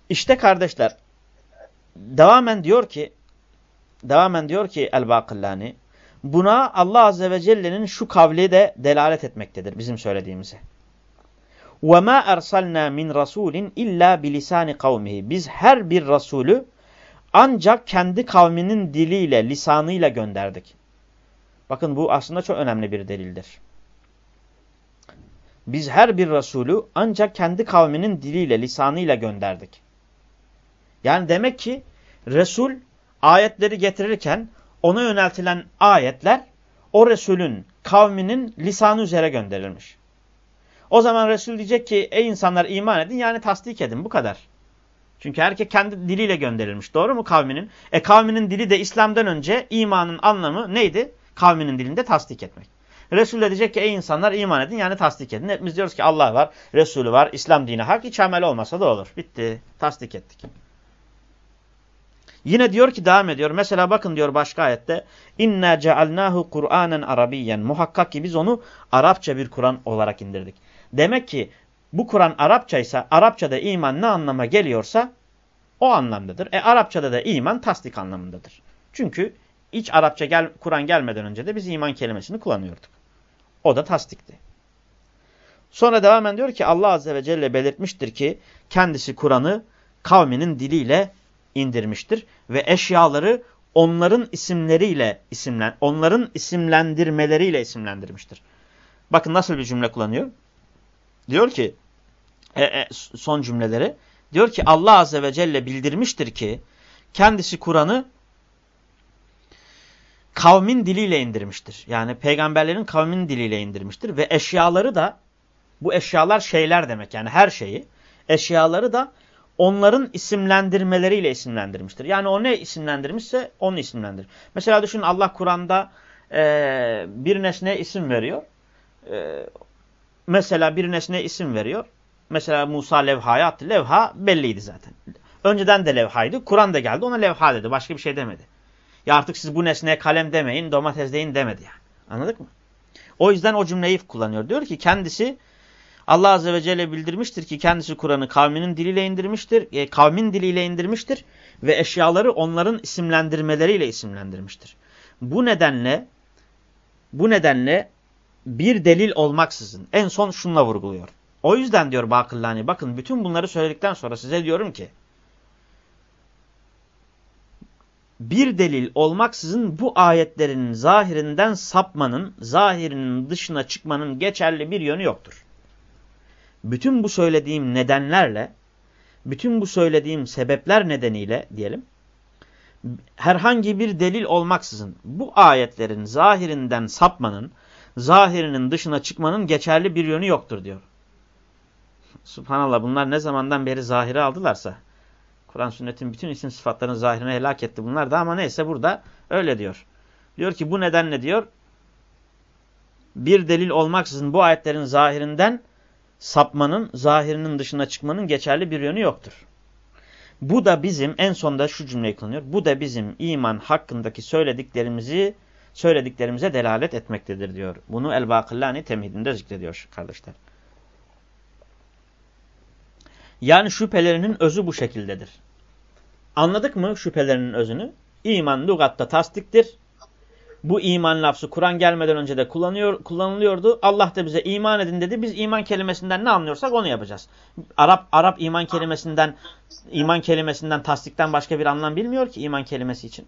İşte kardeşler devamen diyor ki devamen diyor ki El-Bakillani buna Allah Azze ve Celle'nin şu kavli de delalet etmektedir bizim söylediğimize. وَمَا اَرْسَلْنَا مِنْ رَسُولٍ اِلَّا بِلِسَانِ قَوْمِهِ Biz her bir Resulü ancak kendi kavminin diliyle, lisanıyla gönderdik. Bakın bu aslında çok önemli bir delildir. Biz her bir Resulü ancak kendi kavminin diliyle, lisanıyla gönderdik. Yani demek ki Resul ayetleri getirirken ona yöneltilen ayetler o Resulün kavminin lisanı üzere gönderilmiş. O zaman Resul diyecek ki ey insanlar iman edin yani tasdik edin bu kadar. Çünkü herkes kendi diliyle gönderilmiş doğru mu kavminin? E kavminin dili de İslam'dan önce imanın anlamı neydi? Kavminin dilinde tasdik etmek. Resul de diyecek ki ey insanlar iman edin yani tasdik edin. Hepimiz diyoruz ki Allah var, Resulü var, İslam dini hak, hiç amel olmasa da olur. Bitti. Tasdik ettik. Yine diyor ki devam ediyor. Mesela bakın diyor başka ayette. İnna cealnahu Kur'anen Arabiyyen. Muhakkak ki biz onu Arapça bir Kur'an olarak indirdik. Demek ki bu Kur'an Arapça ise Arapçada iman ne anlama geliyorsa o anlamdadır. E Arapçada da iman tasdik anlamındadır. Çünkü iç Arapça gel, Kur'an gelmeden önce de biz iman kelimesini kullanıyorduk. O da tasdikti. Sonra devam ediyor ki Allah Azze ve Celle belirtmiştir ki kendisi Kur'an'ı kavminin diliyle indirmiştir ve eşyaları onların isimleriyle isimlen onların isimlendirmeleriyle isimlendirmiştir. Bakın nasıl bir cümle kullanıyor? Diyor ki e, e, son cümleleri diyor ki Allah azze ve celle bildirmiştir ki kendisi Kur'an'ı kavmin diliyle indirmiştir. Yani peygamberlerin kavmin diliyle indirmiştir ve eşyaları da bu eşyalar şeyler demek yani her şeyi eşyaları da onların isimlendirmeleriyle isimlendirmiştir. Yani o ne isimlendirmişse onu isimlendirir. Mesela düşün Allah Kur'an'da e, bir nesneye isim veriyor. E, mesela bir nesneye isim veriyor. Mesela Musa levhaya attı. Levha belliydi zaten. Önceden de levhaydı. Kur'an da geldi ona levha dedi. Başka bir şey demedi. Ya artık siz bu nesneye kalem demeyin, domates deyin demedi yani. Anladık mı? O yüzden o cümleyi kullanıyor. Diyor ki kendisi Allah Azze ve Celle bildirmiştir ki kendisi Kur'an'ı kavminin diliyle indirmiştir. E, kavmin diliyle indirmiştir ve eşyaları onların isimlendirmeleriyle isimlendirmiştir. Bu nedenle bu nedenle bir delil olmaksızın en son şunla vurguluyor. O yüzden diyor Bakırlani bakın bütün bunları söyledikten sonra size diyorum ki bir delil olmaksızın bu ayetlerin zahirinden sapmanın, zahirinin dışına çıkmanın geçerli bir yönü yoktur. Bütün bu söylediğim nedenlerle, bütün bu söylediğim sebepler nedeniyle diyelim, herhangi bir delil olmaksızın bu ayetlerin zahirinden sapmanın, zahirinin dışına çıkmanın geçerli bir yönü yoktur diyor. Subhanallah bunlar ne zamandan beri zahiri aldılarsa, Kur'an sünnetin bütün isim sıfatlarının zahirine helak etti bunlar da ama neyse burada öyle diyor. Diyor ki bu nedenle diyor bir delil olmaksızın bu ayetlerin zahirinden sapmanın, zahirinin dışına çıkmanın geçerli bir yönü yoktur. Bu da bizim en sonda şu cümleyi kullanıyor. Bu da bizim iman hakkındaki söylediklerimizi söylediklerimize delalet etmektedir diyor. Bunu El-Bakillani temhidinde zikrediyor kardeşler. Yani şüphelerinin özü bu şekildedir. Anladık mı şüphelerinin özünü? İman lugatta tasdiktir. Bu iman lafzı Kur'an gelmeden önce de kullanıyor, kullanılıyordu. Allah da bize iman edin dedi. Biz iman kelimesinden ne anlıyorsak onu yapacağız. Arap Arap iman kelimesinden iman kelimesinden tasdikten başka bir anlam bilmiyor ki iman kelimesi için.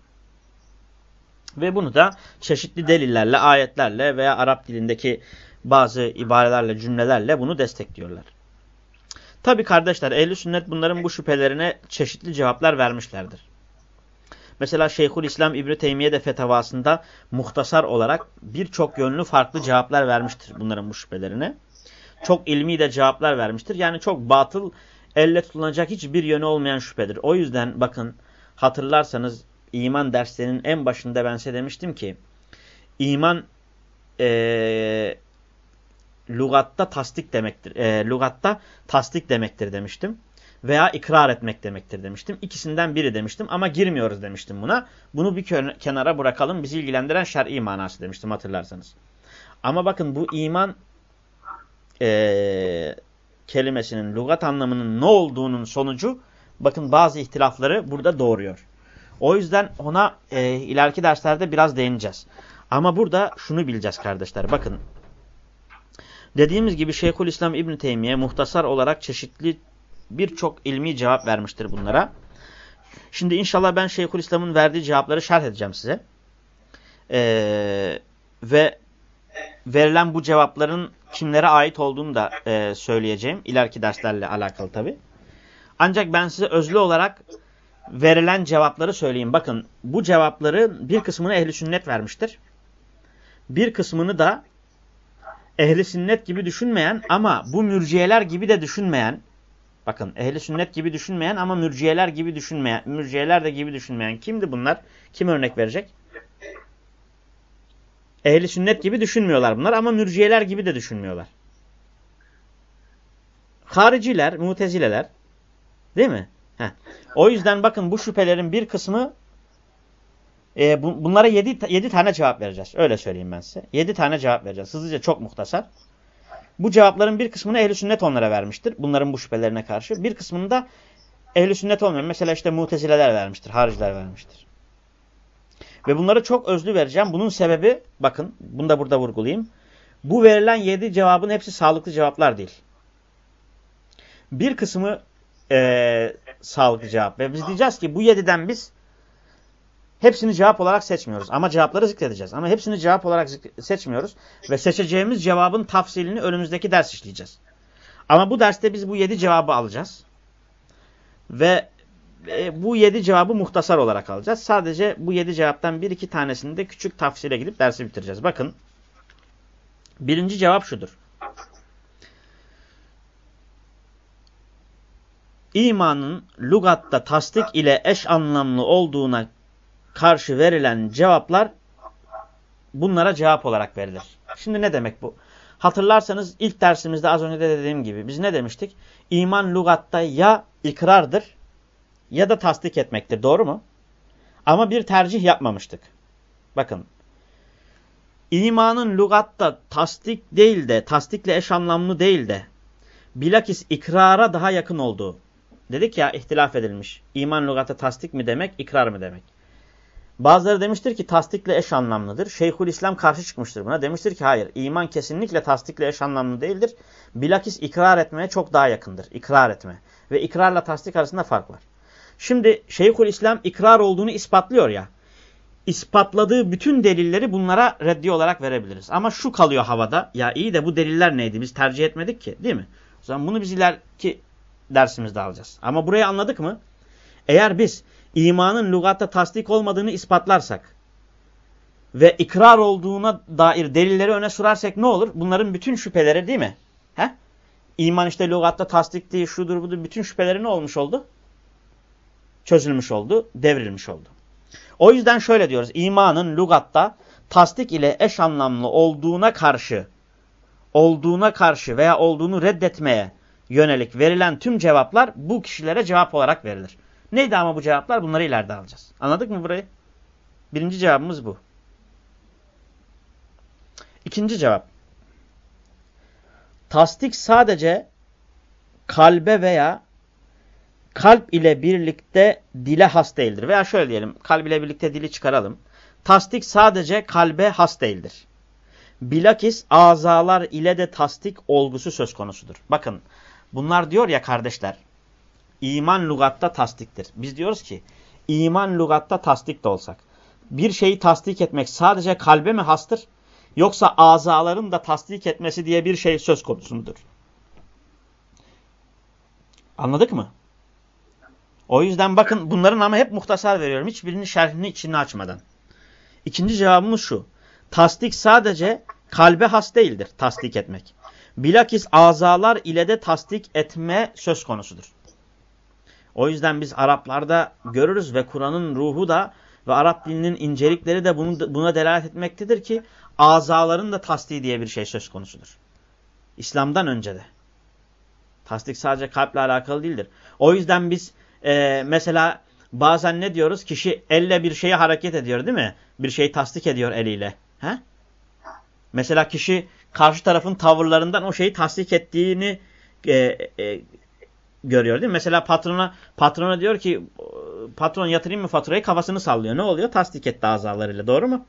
Ve bunu da çeşitli delillerle, ayetlerle veya Arap dilindeki bazı ibarelerle, cümlelerle bunu destekliyorlar. Tabi kardeşler ehli sünnet bunların bu şüphelerine çeşitli cevaplar vermişlerdir. Mesela Şeyhül İslam İbni Teymiye de fetavasında muhtasar olarak birçok yönlü farklı cevaplar vermiştir bunların bu şüphelerine. Çok ilmi de cevaplar vermiştir. Yani çok batıl, elle tutulacak hiçbir yönü olmayan şüphedir. O yüzden bakın hatırlarsanız iman derslerinin en başında ben size demiştim ki iman ee, lugatta tasdik demektir. E, lugatta tasdik demektir demiştim. Veya ikrar etmek demektir demiştim. İkisinden biri demiştim ama girmiyoruz demiştim buna. Bunu bir kenara bırakalım. Bizi ilgilendiren şer'i manası demiştim hatırlarsanız. Ama bakın bu iman e, kelimesinin lugat anlamının ne olduğunun sonucu bakın bazı ihtilafları burada doğuruyor. O yüzden ona e, ileriki derslerde biraz değineceğiz. Ama burada şunu bileceğiz kardeşler. Bakın Dediğimiz gibi Şeyhülislam İbn Teymiye muhtasar olarak çeşitli birçok ilmi cevap vermiştir bunlara. Şimdi inşallah ben Şeyhülislam'ın verdiği cevapları şerh edeceğim size. Ee, ve verilen bu cevapların kimlere ait olduğunu da e, söyleyeceğim. İleriki derslerle alakalı tabi. Ancak ben size özlü olarak verilen cevapları söyleyeyim. Bakın bu cevapları bir kısmını ehli sünnet vermiştir. Bir kısmını da ehli sünnet gibi düşünmeyen ama bu mürciyeler gibi de düşünmeyen bakın ehli sünnet gibi düşünmeyen ama mürciyeler gibi düşünmeyen mürciyeler de gibi düşünmeyen kimdi bunlar? Kim örnek verecek? Ehli sünnet gibi düşünmüyorlar bunlar ama mürciyeler gibi de düşünmüyorlar. Hariciler, mutezileler değil mi? Heh. O yüzden bakın bu şüphelerin bir kısmı e, bu, bunlara 7 7 tane cevap vereceğiz. Öyle söyleyeyim ben size. 7 tane cevap vereceğiz. Hızlıca çok muhtasar. Bu cevapların bir kısmını ehli sünnet onlara vermiştir. Bunların bu şüphelerine karşı. Bir kısmını da ehli sünnet olmayan mesela işte mutezileler vermiştir, hariciler vermiştir. Ve bunları çok özlü vereceğim. Bunun sebebi bakın bunu da burada vurgulayayım. Bu verilen 7 cevabın hepsi sağlıklı cevaplar değil. Bir kısmı e, sağlıklı cevap. Ve biz diyeceğiz ki bu 7'den biz Hepsini cevap olarak seçmiyoruz. Ama cevapları zikredeceğiz. Ama hepsini cevap olarak seçmiyoruz. Ve seçeceğimiz cevabın tafsilini önümüzdeki ders işleyeceğiz. Ama bu derste biz bu yedi cevabı alacağız. Ve e, bu yedi cevabı muhtasar olarak alacağız. Sadece bu yedi cevaptan bir iki tanesini de küçük tafsile gidip dersi bitireceğiz. Bakın. Birinci cevap şudur. imanın lugatta tasdik ile eş anlamlı olduğuna karşı verilen cevaplar bunlara cevap olarak verilir. Şimdi ne demek bu? Hatırlarsanız ilk dersimizde az önce de dediğim gibi biz ne demiştik? İman lugatta ya ikrardır ya da tasdik etmektir. Doğru mu? Ama bir tercih yapmamıştık. Bakın. İmanın lugatta tasdik değil de, tasdikle eş anlamlı değil de, bilakis ikrara daha yakın olduğu. Dedik ya ihtilaf edilmiş. İman lugatta tasdik mi demek, ikrar mı demek? Bazıları demiştir ki tasdikle eş anlamlıdır. Şeyhül İslam karşı çıkmıştır buna. Demiştir ki hayır iman kesinlikle tasdikle eş anlamlı değildir. Bilakis ikrar etmeye çok daha yakındır. İkrar etme. Ve ikrarla tasdik arasında fark var. Şimdi Şeyhül İslam ikrar olduğunu ispatlıyor ya. İspatladığı bütün delilleri bunlara reddi olarak verebiliriz. Ama şu kalıyor havada. Ya iyi de bu deliller neydi? Biz tercih etmedik ki değil mi? O zaman bunu biz ileriki dersimizde alacağız. Ama burayı anladık mı? Eğer biz imanın lügatta tasdik olmadığını ispatlarsak ve ikrar olduğuna dair delilleri öne sürerse ne olur? Bunların bütün şüpheleri değil mi? He? İman işte lügatta tasdik değil, şudur budur bütün şüpheleri ne olmuş oldu? Çözülmüş oldu, devrilmiş oldu. O yüzden şöyle diyoruz. İmanın lügatta tasdik ile eş anlamlı olduğuna karşı olduğuna karşı veya olduğunu reddetmeye yönelik verilen tüm cevaplar bu kişilere cevap olarak verilir. Neydi ama bu cevaplar? Bunları ileride alacağız. Anladık mı burayı? Birinci cevabımız bu. İkinci cevap. Tasdik sadece kalbe veya kalp ile birlikte dile has değildir. Veya şöyle diyelim, kalp ile birlikte dili çıkaralım. Tasdik sadece kalbe has değildir. Bilakis azalar ile de tasdik olgusu söz konusudur. Bakın bunlar diyor ya kardeşler, iman lugatta tasdiktir. Biz diyoruz ki iman lugatta tasdik de olsak. Bir şeyi tasdik etmek sadece kalbe mi hastır? Yoksa azaların da tasdik etmesi diye bir şey söz konusudur. Anladık mı? O yüzden bakın bunların ama hep muhtasar veriyorum. Hiçbirinin şerhini içini açmadan. İkinci cevabımız şu. Tasdik sadece kalbe has değildir tasdik etmek. Bilakis azalar ile de tasdik etme söz konusudur. O yüzden biz Araplarda görürüz ve Kur'an'ın ruhu da ve Arap dilinin incelikleri de bunu, buna delalet etmektedir ki azaların da tasdiği diye bir şey söz konusudur. İslam'dan önce de. Tasdik sadece kalple alakalı değildir. O yüzden biz e, mesela bazen ne diyoruz? Kişi elle bir şeyi hareket ediyor değil mi? Bir şeyi tasdik ediyor eliyle. He? Mesela kişi karşı tarafın tavırlarından o şeyi tasdik ettiğini e, e, görüyor değil mi? Mesela patrona patrona diyor ki patron yatırayım mı faturayı kafasını sallıyor. Ne oluyor? Tasdik etti azalarıyla. Doğru mu?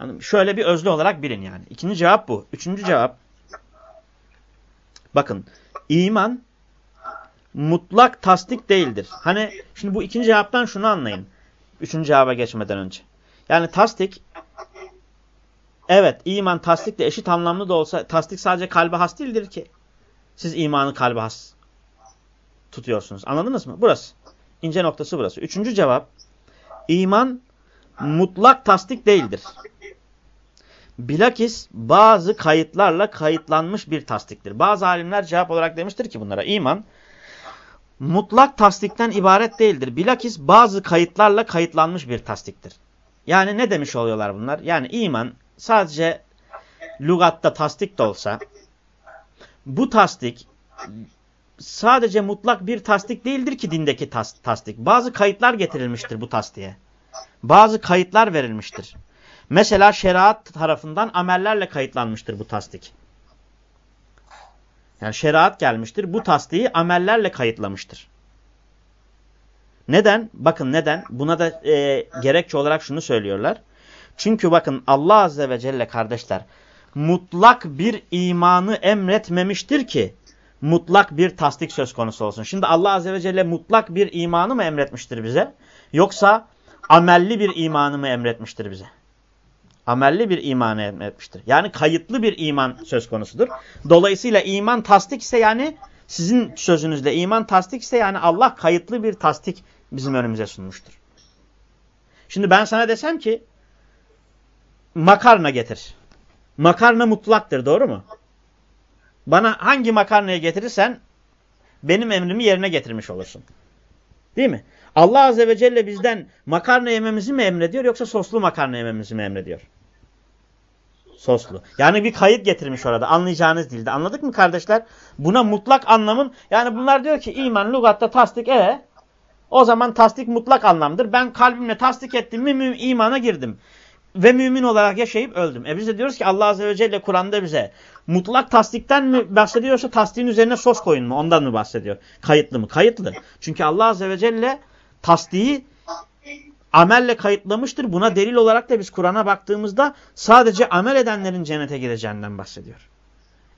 Yani şöyle bir özlü olarak bilin yani. İkinci cevap bu. Üçüncü cevap. Bakın. iman mutlak tasdik değildir. Hani şimdi bu ikinci cevaptan şunu anlayın. Üçüncü cevaba geçmeden önce. Yani tasdik evet iman tasdikle eşit anlamlı da olsa tasdik sadece kalbe has değildir ki. Siz imanı kalbe has tutuyorsunuz. Anladınız mı? Burası. İnce noktası burası. Üçüncü cevap. İman mutlak tasdik değildir. Bilakis bazı kayıtlarla kayıtlanmış bir tasdiktir. Bazı alimler cevap olarak demiştir ki bunlara iman mutlak tasdikten ibaret değildir. Bilakis bazı kayıtlarla kayıtlanmış bir tasdiktir. Yani ne demiş oluyorlar bunlar? Yani iman sadece lügatta tasdik de olsa bu tasdik sadece mutlak bir tasdik değildir ki dindeki tas tasdik. Bazı kayıtlar getirilmiştir bu tasdiye. Bazı kayıtlar verilmiştir. Mesela şeriat tarafından amellerle kayıtlanmıştır bu tasdik. Yani şeriat gelmiştir. Bu tasdiği amellerle kayıtlamıştır. Neden? Bakın neden? Buna da e, gerekçe olarak şunu söylüyorlar. Çünkü bakın Allah Azze ve Celle kardeşler mutlak bir imanı emretmemiştir ki mutlak bir tasdik söz konusu olsun. Şimdi Allah Azze ve Celle mutlak bir imanı mı emretmiştir bize? Yoksa amelli bir imanı mı emretmiştir bize? Amelli bir imanı emretmiştir. Yani kayıtlı bir iman söz konusudur. Dolayısıyla iman tasdik ise yani sizin sözünüzle iman tasdik ise yani Allah kayıtlı bir tasdik bizim önümüze sunmuştur. Şimdi ben sana desem ki makarna getir. Makarna mutlaktır doğru mu? Bana hangi makarnayı getirirsen benim emrimi yerine getirmiş olursun. Değil mi? Allah Azze ve Celle bizden makarna yememizi mi emrediyor yoksa soslu makarna yememizi mi emrediyor? Soslu. Yani bir kayıt getirmiş orada anlayacağınız dilde. Anladık mı kardeşler? Buna mutlak anlamın yani bunlar diyor ki iman lugatta tasdik e o zaman tasdik mutlak anlamdır. Ben kalbimle tasdik ettim mi imana girdim. Ve mümin olarak yaşayıp öldüm. E biz de diyoruz ki Allah Azze ve Celle Kur'an'da bize mutlak tasdikten mi bahsediyorsa tasdiğin üzerine sos koyun mu? Ondan mı bahsediyor? Kayıtlı mı? Kayıtlı. Çünkü Allah Azze ve Celle tasdiği amelle kayıtlamıştır. Buna delil olarak da biz Kur'an'a baktığımızda sadece amel edenlerin cennete gireceğinden bahsediyor.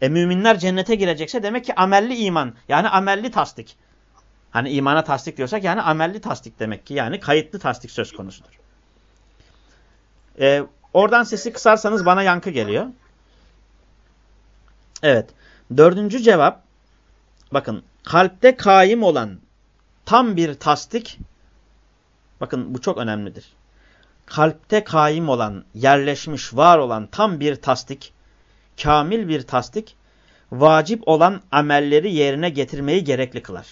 E müminler cennete girecekse demek ki amelli iman yani amelli tasdik. Hani imana tasdik diyorsak yani amelli tasdik demek ki yani kayıtlı tasdik söz konusudur. E, oradan sesi kısarsanız bana yankı geliyor. Evet. Dördüncü cevap bakın kalpte kaim olan tam bir tasdik Bakın bu çok önemlidir. Kalpte kaim olan, yerleşmiş, var olan tam bir tasdik, kamil bir tasdik, vacip olan amelleri yerine getirmeyi gerekli kılar.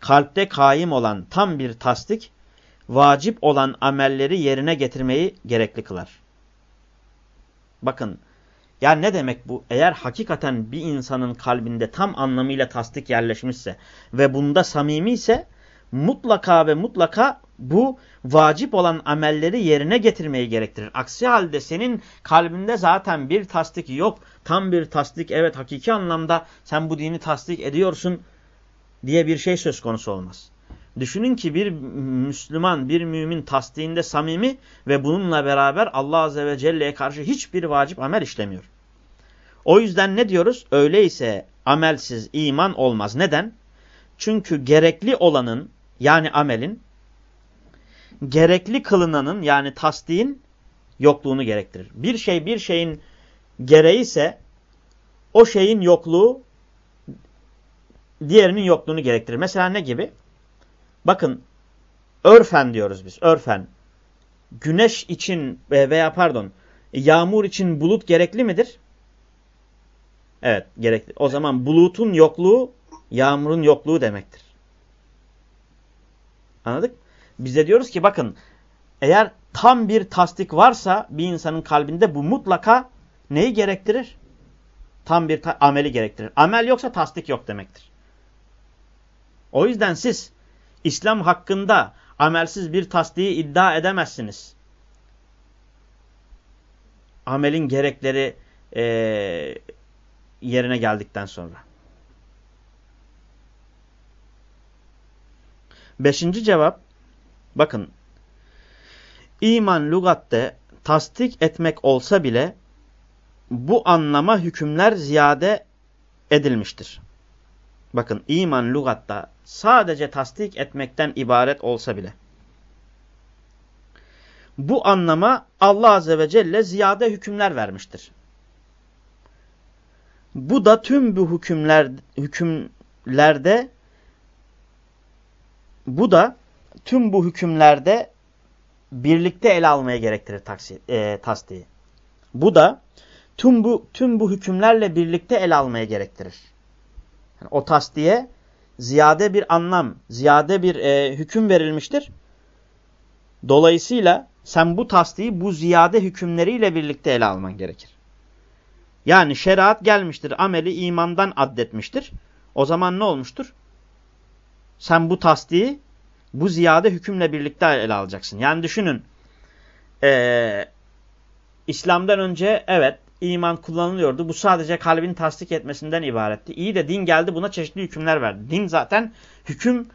Kalpte kaim olan tam bir tasdik, vacip olan amelleri yerine getirmeyi gerekli kılar. Bakın, yani ne demek bu? Eğer hakikaten bir insanın kalbinde tam anlamıyla tasdik yerleşmişse ve bunda samimi ise mutlaka ve mutlaka bu vacip olan amelleri yerine getirmeyi gerektirir. Aksi halde senin kalbinde zaten bir tasdik yok. Tam bir tasdik evet hakiki anlamda sen bu dini tasdik ediyorsun diye bir şey söz konusu olmaz. Düşünün ki bir Müslüman, bir mümin tasdiğinde samimi ve bununla beraber Allah Azze ve Celle'ye karşı hiçbir vacip amel işlemiyor. O yüzden ne diyoruz? Öyleyse amelsiz iman olmaz. Neden? Çünkü gerekli olanın yani amelin gerekli kılınanın yani tasdiğin yokluğunu gerektirir. Bir şey bir şeyin gereği ise o şeyin yokluğu diğerinin yokluğunu gerektirir. Mesela ne gibi? Bakın örfen diyoruz biz. Örfen. Güneş için veya pardon yağmur için bulut gerekli midir? Evet gerekli. O zaman bulutun yokluğu yağmurun yokluğu demektir. Anladık? Biz de diyoruz ki bakın eğer tam bir tasdik varsa bir insanın kalbinde bu mutlaka neyi gerektirir? Tam bir ameli gerektirir. Amel yoksa tasdik yok demektir. O yüzden siz İslam hakkında amelsiz bir tasdiği iddia edemezsiniz. Amelin gerekleri e, yerine geldikten sonra. Beşinci cevap, bakın, iman lugatte tasdik etmek olsa bile bu anlama hükümler ziyade edilmiştir. Bakın iman lugatta sadece tasdik etmekten ibaret olsa bile. Bu anlama Allah Azze ve Celle ziyade hükümler vermiştir. Bu da tüm bu hükümler, hükümlerde bu da tüm bu hükümlerde birlikte ele almaya gerektirir taksi, e, tasdiği. Bu da tüm bu tüm bu hükümlerle birlikte ele almaya gerektirir. Yani o tasdiye ziyade bir anlam, ziyade bir e, hüküm verilmiştir. Dolayısıyla sen bu tasdiği bu ziyade hükümleriyle birlikte ele alman gerekir. Yani şeriat gelmiştir, ameli imandan addetmiştir. O zaman ne olmuştur? sen bu tasdiği bu ziyade hükümle birlikte ele alacaksın. Yani düşünün ee, İslam'dan önce evet iman kullanılıyordu. Bu sadece kalbin tasdik etmesinden ibaretti. İyi de din geldi buna çeşitli hükümler verdi. Din zaten hüküm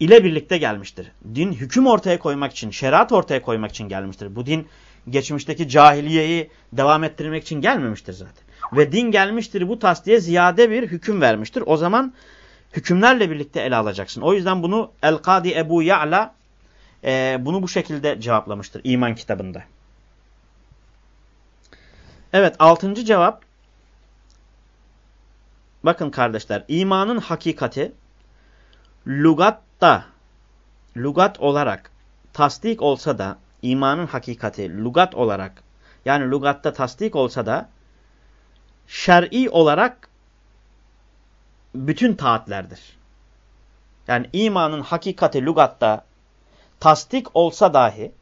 ile birlikte gelmiştir. Din hüküm ortaya koymak için, şeriat ortaya koymak için gelmiştir. Bu din geçmişteki cahiliyeyi devam ettirmek için gelmemiştir zaten. Ve din gelmiştir bu tasdiye ziyade bir hüküm vermiştir. O zaman hükümlerle birlikte ele alacaksın. O yüzden bunu El-Kadi Ebu Ya'la e, bunu bu şekilde cevaplamıştır iman kitabında. Evet altıncı cevap. Bakın kardeşler imanın hakikati lugatta lugat olarak tasdik olsa da imanın hakikati lugat olarak yani lugatta tasdik olsa da şer'i olarak bütün taatlerdir. Yani imanın hakikati lugatta tasdik olsa dahi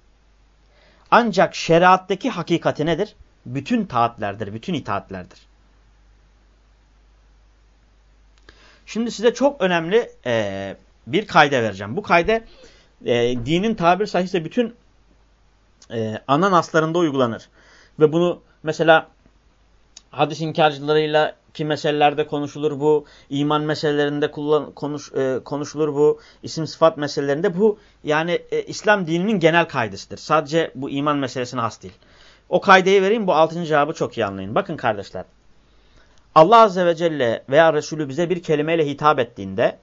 ancak şeriattaki hakikati nedir? Bütün taatlerdir, bütün itaatlerdir. Şimdi size çok önemli e, bir kayda vereceğim. Bu kayda e, dinin tabir sahihse bütün e, ana naslarında uygulanır. Ve bunu mesela hadis inkarcılarıyla ki meselelerde konuşulur bu, iman meselelerinde kullan, konuş, e, konuşulur bu, isim sıfat meselelerinde bu yani e, İslam dininin genel kaydısıdır. Sadece bu iman meselesine has değil. O kaydeyi vereyim bu altıncı cevabı çok iyi anlayın. Bakın kardeşler. Allah Azze ve Celle veya Resulü bize bir kelimeyle hitap ettiğinde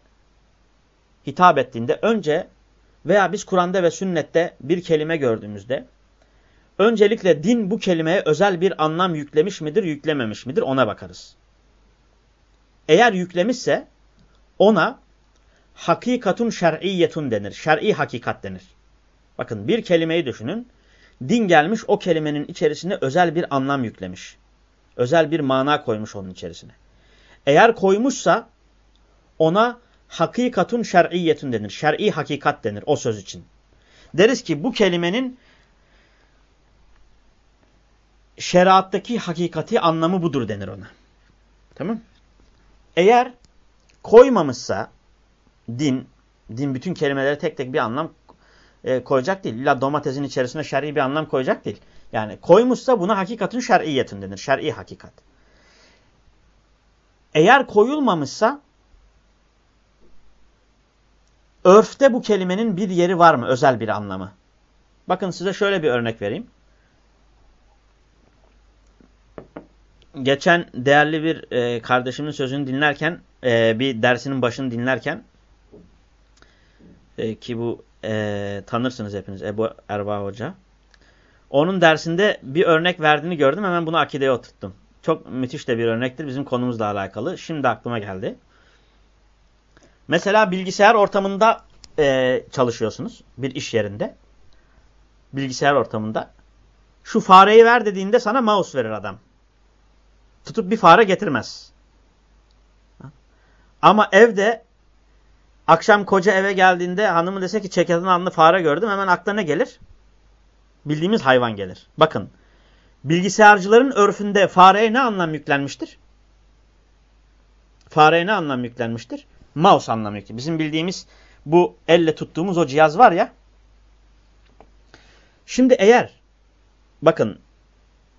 hitap ettiğinde önce veya biz Kur'an'da ve sünnette bir kelime gördüğümüzde öncelikle din bu kelimeye özel bir anlam yüklemiş midir, yüklememiş midir ona bakarız. Eğer yüklemişse ona hakikatun şer'iyyetun denir. Şer'i hakikat denir. Bakın bir kelimeyi düşünün. Din gelmiş o kelimenin içerisine özel bir anlam yüklemiş. Özel bir mana koymuş onun içerisine. Eğer koymuşsa ona hakikatun şer'iyyetun denir. Şer'i hakikat denir o söz için. Deriz ki bu kelimenin şeriattaki hakikati anlamı budur denir ona. Tamam Eğer koymamışsa din, din bütün kelimelere tek tek bir anlam e, koyacak değil. İlla domatesin içerisine şer'i bir anlam koyacak değil. Yani koymuşsa buna hakikatın şer'iyetin denir. Şer'i hakikat. Eğer koyulmamışsa örfte bu kelimenin bir yeri var mı? Özel bir anlamı. Bakın size şöyle bir örnek vereyim. Geçen değerli bir e, kardeşimin sözünü dinlerken, e, bir dersinin başını dinlerken e, ki bu e, tanırsınız hepiniz Ebu Erba Hoca. Onun dersinde bir örnek verdiğini gördüm. Hemen bunu akideye oturttum. Çok müthiş de bir örnektir. Bizim konumuzla alakalı. Şimdi aklıma geldi. Mesela bilgisayar ortamında e, çalışıyorsunuz. Bir iş yerinde. Bilgisayar ortamında. Şu fareyi ver dediğinde sana mouse verir adam. Tutup bir fare getirmez. Ama evde akşam koca eve geldiğinde hanımı dese ki çeketin anlı fare gördüm. Hemen aklına ne gelir? Bildiğimiz hayvan gelir. Bakın bilgisayarcıların örfünde fareye ne anlam yüklenmiştir? Fareye ne anlam yüklenmiştir? Mouse anlamı yüklenmiştir. Bizim bildiğimiz bu elle tuttuğumuz o cihaz var ya. Şimdi eğer bakın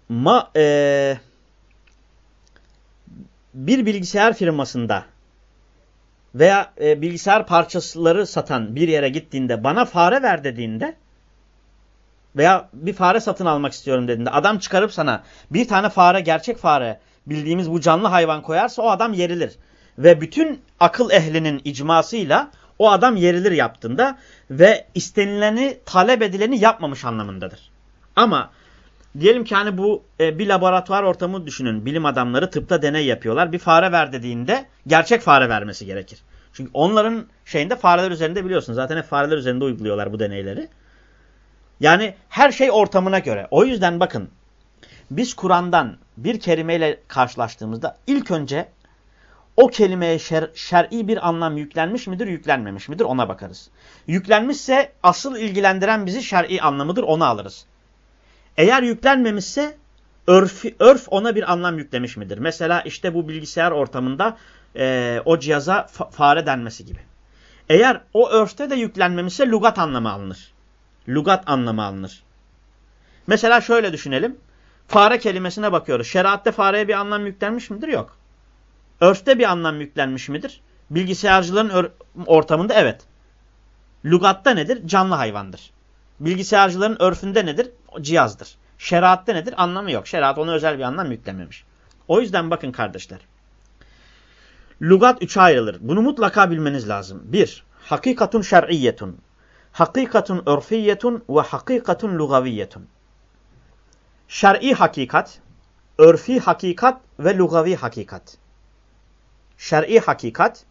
ma, e, bir bilgisayar firmasında veya e, bilgisayar parçaları satan bir yere gittiğinde bana fare ver dediğinde veya bir fare satın almak istiyorum dediğinde adam çıkarıp sana bir tane fare gerçek fare bildiğimiz bu canlı hayvan koyarsa o adam yerilir. Ve bütün akıl ehlinin icmasıyla o adam yerilir yaptığında ve istenileni talep edileni yapmamış anlamındadır. Ama diyelim ki hani bu e, bir laboratuvar ortamı düşünün. Bilim adamları tıpta deney yapıyorlar. Bir fare ver dediğinde gerçek fare vermesi gerekir. Çünkü onların şeyinde fareler üzerinde biliyorsunuz. Zaten hep fareler üzerinde uyguluyorlar bu deneyleri. Yani her şey ortamına göre. O yüzden bakın biz Kur'an'dan bir kelimeyle karşılaştığımızda ilk önce o kelimeye şer, bir anlam yüklenmiş midir, yüklenmemiş midir ona bakarız. Yüklenmişse asıl ilgilendiren bizi şer'i anlamıdır onu alırız. Eğer yüklenmemişse örf, örf ona bir anlam yüklemiş midir? Mesela işte bu bilgisayar ortamında e, o cihaza fa fare denmesi gibi. Eğer o örfte de yüklenmemişse lugat anlamı alınır. Lugat anlamı alınır. Mesela şöyle düşünelim. Fare kelimesine bakıyoruz. Şeriatte fareye bir anlam yüklenmiş midir? Yok. Örfte bir anlam yüklenmiş midir? Bilgisayarcıların ortamında evet. Lugatta nedir? Canlı hayvandır. Bilgisayarcıların örfünde nedir? O cihazdır. Şeriatte nedir? Anlamı yok. Şeriat ona özel bir anlam yüklememiş. O yüzden bakın kardeşler. Lugat üçe ayrılır. Bunu mutlaka bilmeniz lazım. Bir, hakikatun şer'iyyetun. Hakikatun örfiyyetun ve hakikatun lugaviyyetun. Şer'i hakikat, örfi hakikat ve lugavi hakikat. Şer'i hakikat,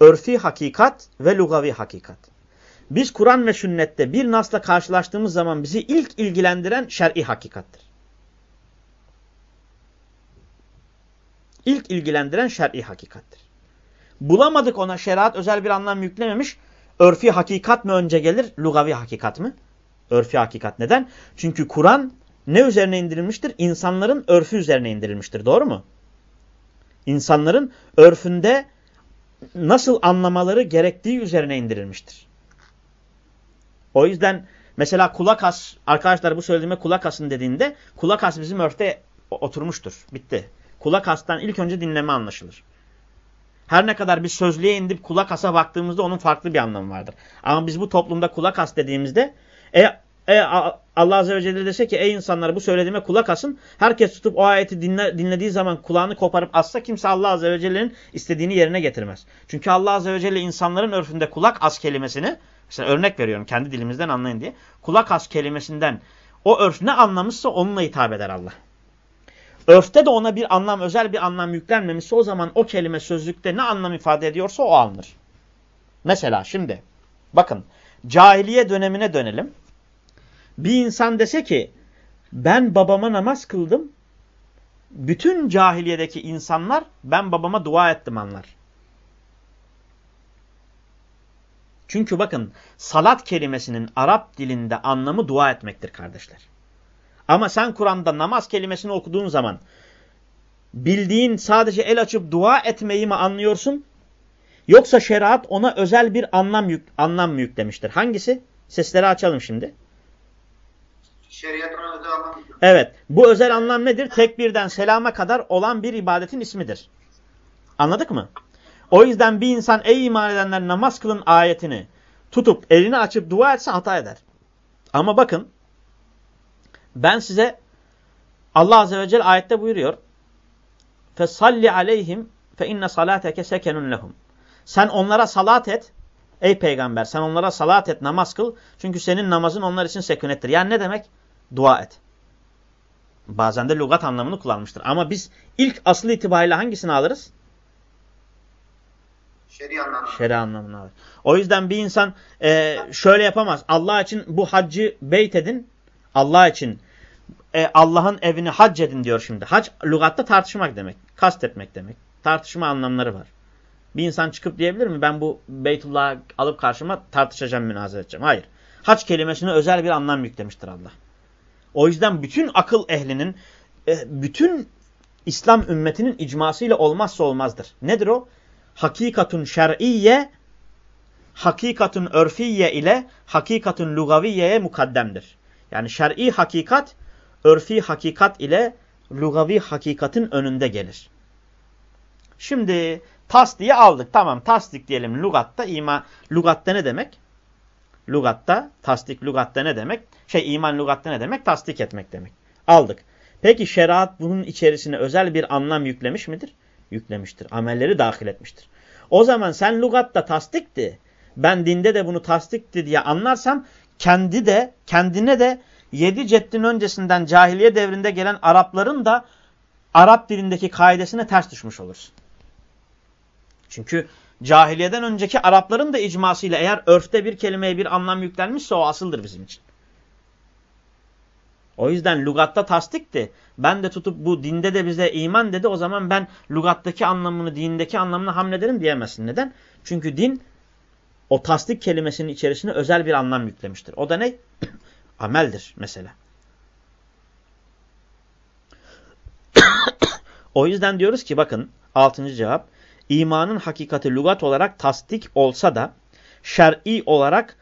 örfi hakikat ve lugavi hakikat. Biz Kur'an ve sünnette bir nasla karşılaştığımız zaman bizi ilk ilgilendiren şer'i hakikattir. İlk ilgilendiren şer'i hakikattir. Bulamadık ona şeriat özel bir anlam yüklememiş. Örfi hakikat mı önce gelir, lugavi hakikat mı? Örfi hakikat. Neden? Çünkü Kur'an ne üzerine indirilmiştir? İnsanların örfü üzerine indirilmiştir. Doğru mu? İnsanların örfünde nasıl anlamaları gerektiği üzerine indirilmiştir. O yüzden mesela kulak as, arkadaşlar bu söylediğime kulak asın dediğinde kulak as bizim örfte oturmuştur. Bitti. Kulak astan ilk önce dinleme anlaşılır. Her ne kadar bir sözlüğe indip kulak asa baktığımızda onun farklı bir anlamı vardır. Ama biz bu toplumda kulak as dediğimizde e, e, Allah Azze ve Celle dese ki ey insanlar bu söylediğime kulak asın. Herkes tutup o ayeti dinle, dinlediği zaman kulağını koparıp assa kimse Allah Azze ve Celle'nin istediğini yerine getirmez. Çünkü Allah Azze ve Celle insanların örfünde kulak as kelimesini mesela örnek veriyorum kendi dilimizden anlayın diye. Kulak as kelimesinden o örf ne anlamışsa onunla hitap eder Allah. Örfte de ona bir anlam, özel bir anlam yüklenmemişse o zaman o kelime sözlükte ne anlam ifade ediyorsa o alınır. Mesela şimdi bakın cahiliye dönemine dönelim. Bir insan dese ki ben babama namaz kıldım. Bütün cahiliyedeki insanlar ben babama dua ettim anlar. Çünkü bakın salat kelimesinin Arap dilinde anlamı dua etmektir kardeşler. Ama sen Kur'an'da namaz kelimesini okuduğun zaman bildiğin sadece el açıp dua etmeyi mi anlıyorsun? Yoksa şeriat ona özel bir anlam, yük, anlam mı yüklemiştir? Hangisi? Sesleri açalım şimdi. Şeriat ona özel anlam Evet. Bu özel anlam nedir? Tekbirden selama kadar olan bir ibadetin ismidir. Anladık mı? O yüzden bir insan ey iman edenler namaz kılın ayetini tutup elini açıp dua etse hata eder. Ama bakın ben size Allah Azze ve Celle ayette buyuruyor. فَصَلِّ عَلَيْهِمْ فَاِنَّ صَلَاتَكَ سَكَنٌ لَهُمْ Sen onlara salat et. Ey peygamber sen onlara salat et, namaz kıl. Çünkü senin namazın onlar için sekunettir. Yani ne demek? Dua et. Bazen de lügat anlamını kullanmıştır. Ama biz ilk aslı itibariyle hangisini alırız? Şeri anlamını. Şeri anlamını alır. O yüzden bir insan e, şöyle yapamaz. Allah için bu haccı beyt edin. Allah için e, Allah'ın evini hac edin diyor şimdi. Hac lügatta tartışmak demek. Kastetmek demek. Tartışma anlamları var. Bir insan çıkıp diyebilir mi? Ben bu Beytullah'ı alıp karşıma tartışacağım, münazara edeceğim. Hayır. Hac kelimesine özel bir anlam yüklemiştir Allah. O yüzden bütün akıl ehlinin, e, bütün İslam ümmetinin icmasıyla olmazsa olmazdır. Nedir o? Hakikatun şer'iyye, hakikatun örfiye ile hakikatun lugaviyeye mukaddemdir. Yani şer'i hakikat, örfi hakikat ile lugavi hakikatin önünde gelir. Şimdi tasdiği aldık. Tamam tasdik diyelim lugatta. ima lugatta ne demek? Lugatta, tasdik lugatta ne demek? Şey iman lugatta ne demek? Tasdik etmek demek. Aldık. Peki şeriat bunun içerisine özel bir anlam yüklemiş midir? Yüklemiştir. Amelleri dahil etmiştir. O zaman sen lugatta tasdikti. Ben dinde de bunu tasdikti diye anlarsam kendi de kendine de yedi ceddin öncesinden cahiliye devrinde gelen Arapların da Arap dilindeki kaidesine ters düşmüş olursun. Çünkü cahiliyeden önceki Arapların da icmasıyla eğer örfte bir kelimeye bir anlam yüklenmişse o asıldır bizim için. O yüzden lugatta tasdikti. Ben de tutup bu dinde de bize iman dedi. O zaman ben lugattaki anlamını dindeki anlamını hamlederim diyemezsin. Neden? Çünkü din o tasdik kelimesinin içerisine özel bir anlam yüklemiştir. O da ne? Ameldir mesela. o yüzden diyoruz ki bakın altıncı cevap. İmanın hakikati lügat olarak tasdik olsa da şer'i olarak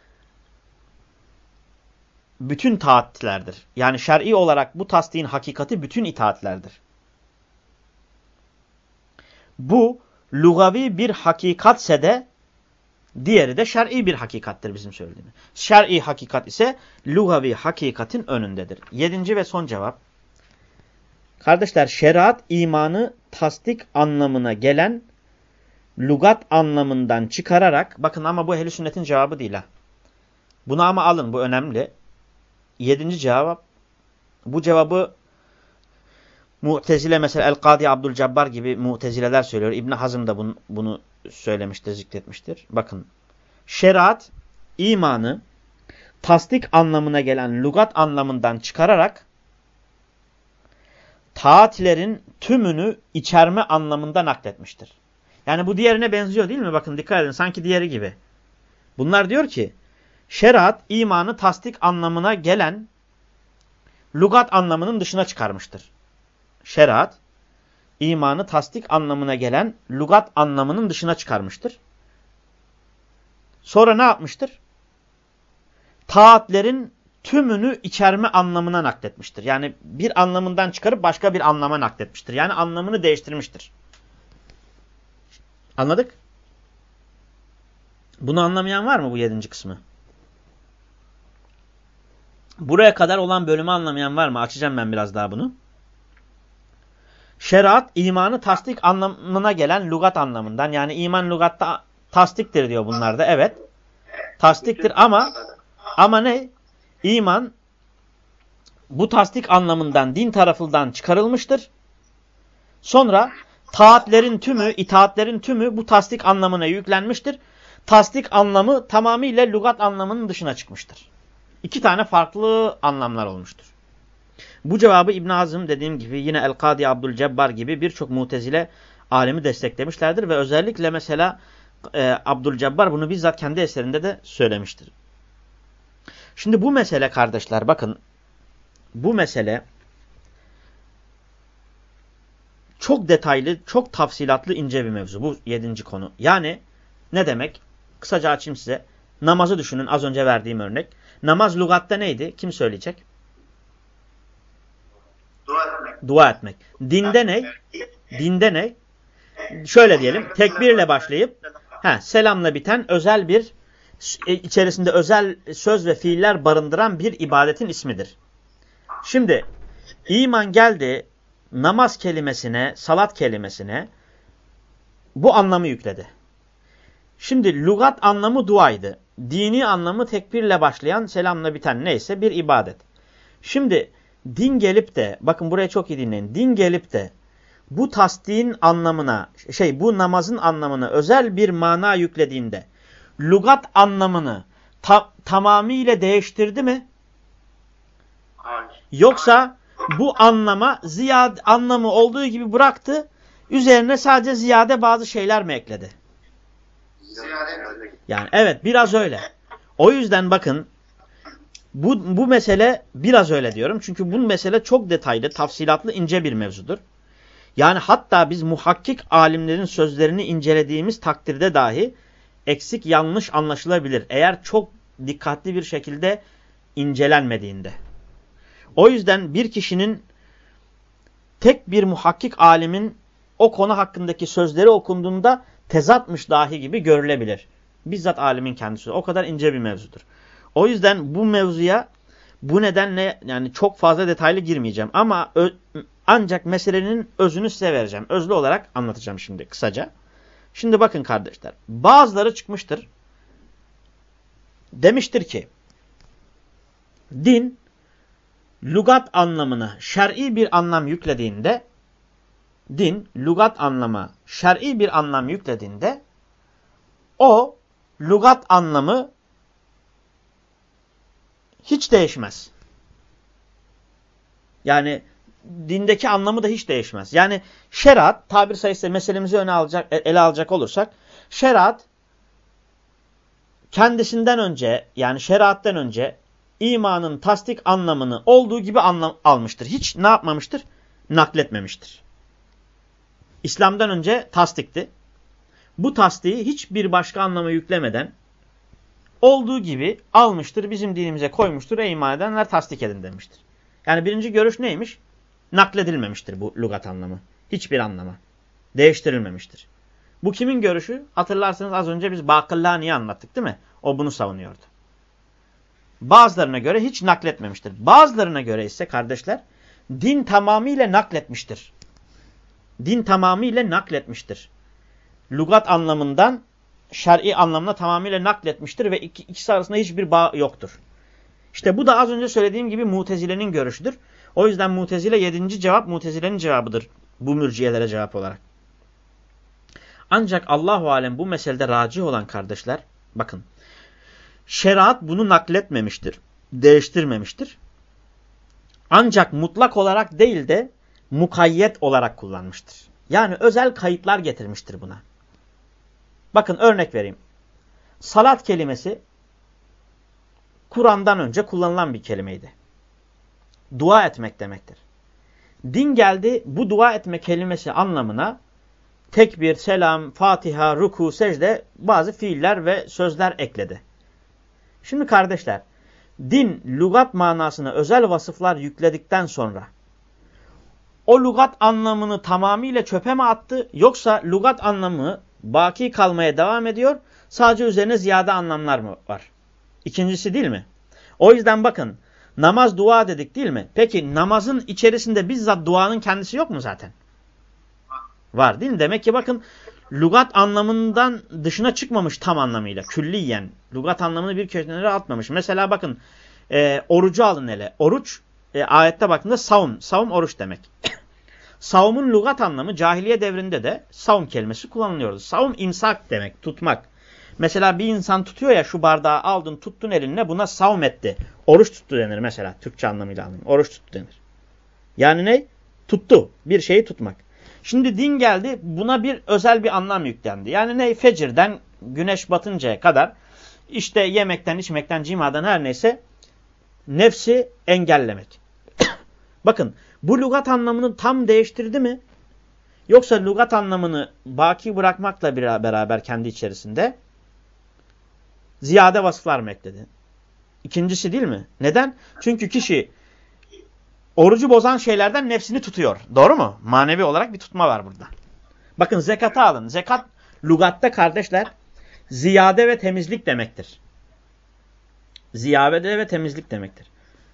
bütün taatlerdir. Yani şer'i olarak bu tasdiğin hakikati bütün itaatlerdir. Bu lugavi bir hakikatse de diğeri de şer'i bir hakikattir bizim söylediğimiz. Şer'i hakikat ise lugavi hakikatin önündedir. Yedinci ve son cevap. Kardeşler şeriat imanı tasdik anlamına gelen lugat anlamından çıkararak bakın ama bu ehl sünnetin cevabı değil ha. Bunu ama alın bu önemli. Yedinci cevap. Bu cevabı Mu'tezile mesela El-Kadi Abdülcabbar gibi Mu'tezileler söylüyor. İbn Hazım da bunu, bunu söylemiştir, zikretmiştir. Bakın. Şeriat imanı tasdik anlamına gelen lugat anlamından çıkararak taatlerin tümünü içerme anlamında nakletmiştir. Yani bu diğerine benziyor değil mi? Bakın dikkat edin sanki diğeri gibi. Bunlar diyor ki şeriat imanı tasdik anlamına gelen lugat anlamının dışına çıkarmıştır. Şeriat imanı tasdik anlamına gelen lugat anlamının dışına çıkarmıştır. Sonra ne yapmıştır? Taatlerin tümünü içerme anlamına nakletmiştir. Yani bir anlamından çıkarıp başka bir anlama nakletmiştir. Yani anlamını değiştirmiştir. Anladık? Bunu anlamayan var mı bu yedinci kısmı? Buraya kadar olan bölümü anlamayan var mı? Açacağım ben biraz daha bunu. Şeriat imanı tasdik anlamına gelen lugat anlamından. Yani iman lugatta tasdiktir diyor bunlarda. Evet. Tasdiktir ama ama ne? İman bu tasdik anlamından din tarafından çıkarılmıştır. Sonra taatlerin tümü, itaatlerin tümü bu tasdik anlamına yüklenmiştir. Tasdik anlamı tamamıyla lugat anlamının dışına çıkmıştır. İki tane farklı anlamlar olmuştur. Bu cevabı İbn Azim dediğim gibi yine El-Kadi Abdülcebbar gibi birçok mutezile alemi desteklemişlerdir ve özellikle mesela e, Abdülcebbar bunu bizzat kendi eserinde de söylemiştir. Şimdi bu mesele kardeşler bakın bu mesele çok detaylı, çok tafsilatlı ince bir mevzu. Bu yedinci konu. Yani ne demek? Kısaca açayım size. Namazı düşünün az önce verdiğim örnek. Namaz lugatta neydi? Kim söyleyecek? Dua etmek. Dua etmek. Dinde ne? Dinde ne? Şöyle diyelim. Tekbirle başlayıp he, selamla biten özel bir e, içerisinde özel söz ve fiiller barındıran bir ibadetin ismidir. Şimdi iman geldi namaz kelimesine, salat kelimesine bu anlamı yükledi. Şimdi lugat anlamı duaydı. Dini anlamı tekbirle başlayan, selamla biten neyse bir ibadet. Şimdi din gelip de, bakın buraya çok iyi dinleyin. Din gelip de bu tasdiğin anlamına, şey bu namazın anlamına özel bir mana yüklediğinde lugat anlamını ta tamamıyla değiştirdi mi? Hayır. Yoksa bu anlama ziyade anlamı olduğu gibi bıraktı. Üzerine sadece ziyade bazı şeyler mi ekledi? Yani evet biraz öyle. O yüzden bakın bu, bu mesele biraz öyle diyorum. Çünkü bu mesele çok detaylı, tafsilatlı, ince bir mevzudur. Yani hatta biz muhakkik alimlerin sözlerini incelediğimiz takdirde dahi eksik yanlış anlaşılabilir. Eğer çok dikkatli bir şekilde incelenmediğinde. O yüzden bir kişinin tek bir muhakkik alimin o konu hakkındaki sözleri okunduğunda tezatmış dahi gibi görülebilir. Bizzat alimin kendisi. O kadar ince bir mevzudur. O yüzden bu mevzuya bu nedenle yani çok fazla detaylı girmeyeceğim. Ama ancak meselenin özünü size vereceğim. Özlü olarak anlatacağım şimdi kısaca. Şimdi bakın kardeşler. Bazıları çıkmıştır. Demiştir ki din lugat anlamına şer'i bir anlam yüklediğinde din lugat anlamı şer'i bir anlam yüklediğinde o lugat anlamı hiç değişmez. Yani dindeki anlamı da hiç değişmez. Yani şeriat tabir sayısı meselemizi öne alacak, e, ele alacak olursak şeriat kendisinden önce yani şeriattan önce imanın tasdik anlamını olduğu gibi anlam almıştır. Hiç ne yapmamıştır? Nakletmemiştir. İslam'dan önce tasdikti. Bu tasdiği hiçbir başka anlama yüklemeden olduğu gibi almıştır, bizim dinimize koymuştur, ey iman edenler tasdik edin demiştir. Yani birinci görüş neymiş? Nakledilmemiştir bu lugat anlamı. Hiçbir anlama. Değiştirilmemiştir. Bu kimin görüşü? Hatırlarsanız az önce biz Bakıllani'yi anlattık değil mi? O bunu savunuyordu. Bazılarına göre hiç nakletmemiştir. Bazılarına göre ise kardeşler din tamamıyla nakletmiştir. Din tamamıyla nakletmiştir. Lugat anlamından şer'i anlamına tamamıyla nakletmiştir ve iki, ikisi arasında hiçbir bağ yoktur. İşte bu da az önce söylediğim gibi mutezilenin görüşüdür. O yüzden mutezile yedinci cevap mutezilenin cevabıdır bu mürciyelere cevap olarak. Ancak Allahu alem bu meselede racih olan kardeşler bakın şeriat bunu nakletmemiştir, değiştirmemiştir. Ancak mutlak olarak değil de mukayyet olarak kullanmıştır. Yani özel kayıtlar getirmiştir buna. Bakın örnek vereyim. Salat kelimesi Kur'an'dan önce kullanılan bir kelimeydi. Dua etmek demektir. Din geldi bu dua etme kelimesi anlamına tekbir, selam, fatiha, ruku, secde bazı fiiller ve sözler ekledi. Şimdi kardeşler, din lugat manasına özel vasıflar yükledikten sonra o lugat anlamını tamamıyla çöpe mi attı yoksa lugat anlamı baki kalmaya devam ediyor sadece üzerine ziyade anlamlar mı var? İkincisi değil mi? O yüzden bakın namaz dua dedik değil mi? Peki namazın içerisinde bizzat duanın kendisi yok mu zaten? Var değil mi? Demek ki bakın lugat anlamından dışına çıkmamış tam anlamıyla. Külliyen. Lugat anlamını bir kenara atmamış. Mesela bakın e, orucu alın hele. Oruç e, ayette baktığında savun. Savun oruç demek. Savunun lugat anlamı cahiliye devrinde de savun kelimesi kullanılıyordu. Savun imsak demek, tutmak. Mesela bir insan tutuyor ya şu bardağı aldın tuttun elinle buna savm etti. Oruç tuttu denir mesela Türkçe anlamıyla alayım. Oruç tuttu denir. Yani ne? Tuttu. Bir şeyi tutmak. Şimdi din geldi buna bir özel bir anlam yüklendi. Yani ne? Fecirden güneş batıncaya kadar işte yemekten, içmekten, cimadan her neyse nefsi engellemek. Bakın bu lügat anlamını tam değiştirdi mi? Yoksa lügat anlamını baki bırakmakla beraber kendi içerisinde ziyade vasıflar mı ekledi? İkincisi değil mi? Neden? Çünkü kişi orucu bozan şeylerden nefsini tutuyor. Doğru mu? Manevi olarak bir tutma var burada. Bakın zekatı alın. Zekat lugatta kardeşler ziyade ve temizlik demektir. Ziyade ve temizlik demektir.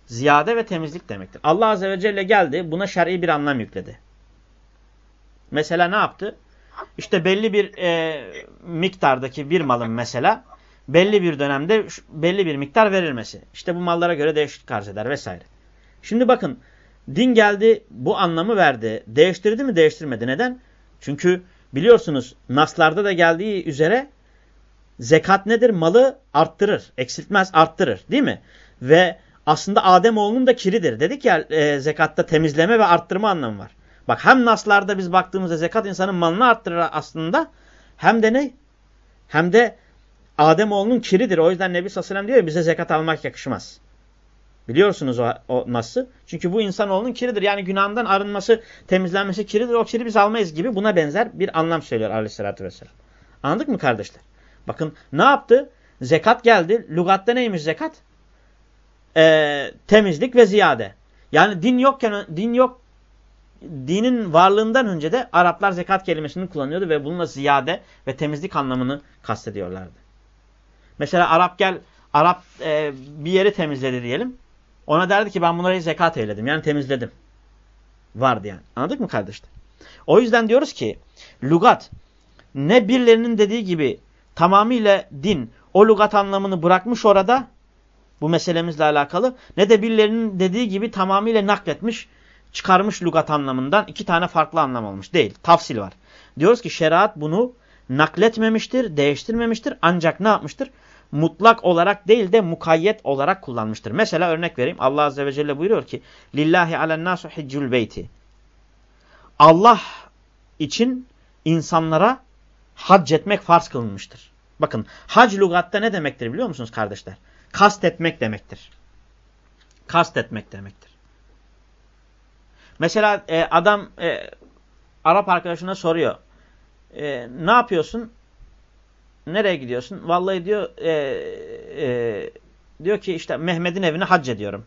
Ziyade ve temizlik demektir. Allah Azze ve Celle geldi buna şer'i bir anlam yükledi. Mesela ne yaptı? İşte belli bir e, miktardaki bir malın mesela belli bir dönemde belli bir miktar verilmesi. İşte bu mallara göre değişiklik arz eder vesaire. Şimdi bakın din geldi bu anlamı verdi. Değiştirdi mi değiştirmedi. Neden? Çünkü biliyorsunuz naslarda da geldiği üzere zekat nedir? Malı arttırır. Eksiltmez arttırır değil mi? Ve aslında Ademoğlunun da kiridir. Dedik ya e, zekatta temizleme ve arttırma anlamı var. Bak hem naslarda biz baktığımızda zekat insanın malını arttırır aslında hem de ne? Hem de Ademoğlunun kiridir. O yüzden Nebi Sallallahu diyor ya bize zekat almak yakışmaz. Biliyorsunuz o, o nasıl? Çünkü bu insanoğlunun kiridir. Yani günahından arınması, temizlenmesi kiridir. O kiri biz almayız gibi buna benzer bir anlam söylüyor aleyhissalatü vesselam. Anladık mı kardeşler? Bakın ne yaptı? Zekat geldi. Lugatta neymiş zekat? Ee, temizlik ve ziyade. Yani din yokken din yok dinin varlığından önce de Araplar zekat kelimesini kullanıyordu ve bununla ziyade ve temizlik anlamını kastediyorlardı. Mesela Arap gel, Arap e, bir yeri temizledi diyelim. Ona derdi ki ben bunları zekat eyledim. Yani temizledim. Vardı yani. Anladık mı kardeşler? O yüzden diyoruz ki lugat ne birilerinin dediği gibi tamamıyla din o lugat anlamını bırakmış orada bu meselemizle alakalı ne de birilerinin dediği gibi tamamıyla nakletmiş çıkarmış lugat anlamından iki tane farklı anlam olmuş. Değil. Tafsil var. Diyoruz ki şeriat bunu nakletmemiştir, değiştirmemiştir ancak ne yapmıştır? mutlak olarak değil de mukayyet olarak kullanmıştır. Mesela örnek vereyim. Allah Azze ve Celle buyuruyor ki Lillahi alennasu hiccul beyti. Allah için insanlara hac etmek farz kılınmıştır. Bakın hac lugatta ne demektir biliyor musunuz kardeşler? Kast etmek demektir. Kast etmek demektir. Mesela e, adam e, Arap arkadaşına soruyor. E, ne yapıyorsun? Nereye gidiyorsun? Vallahi diyor e, e, diyor ki işte Mehmet'in evine hac ediyorum.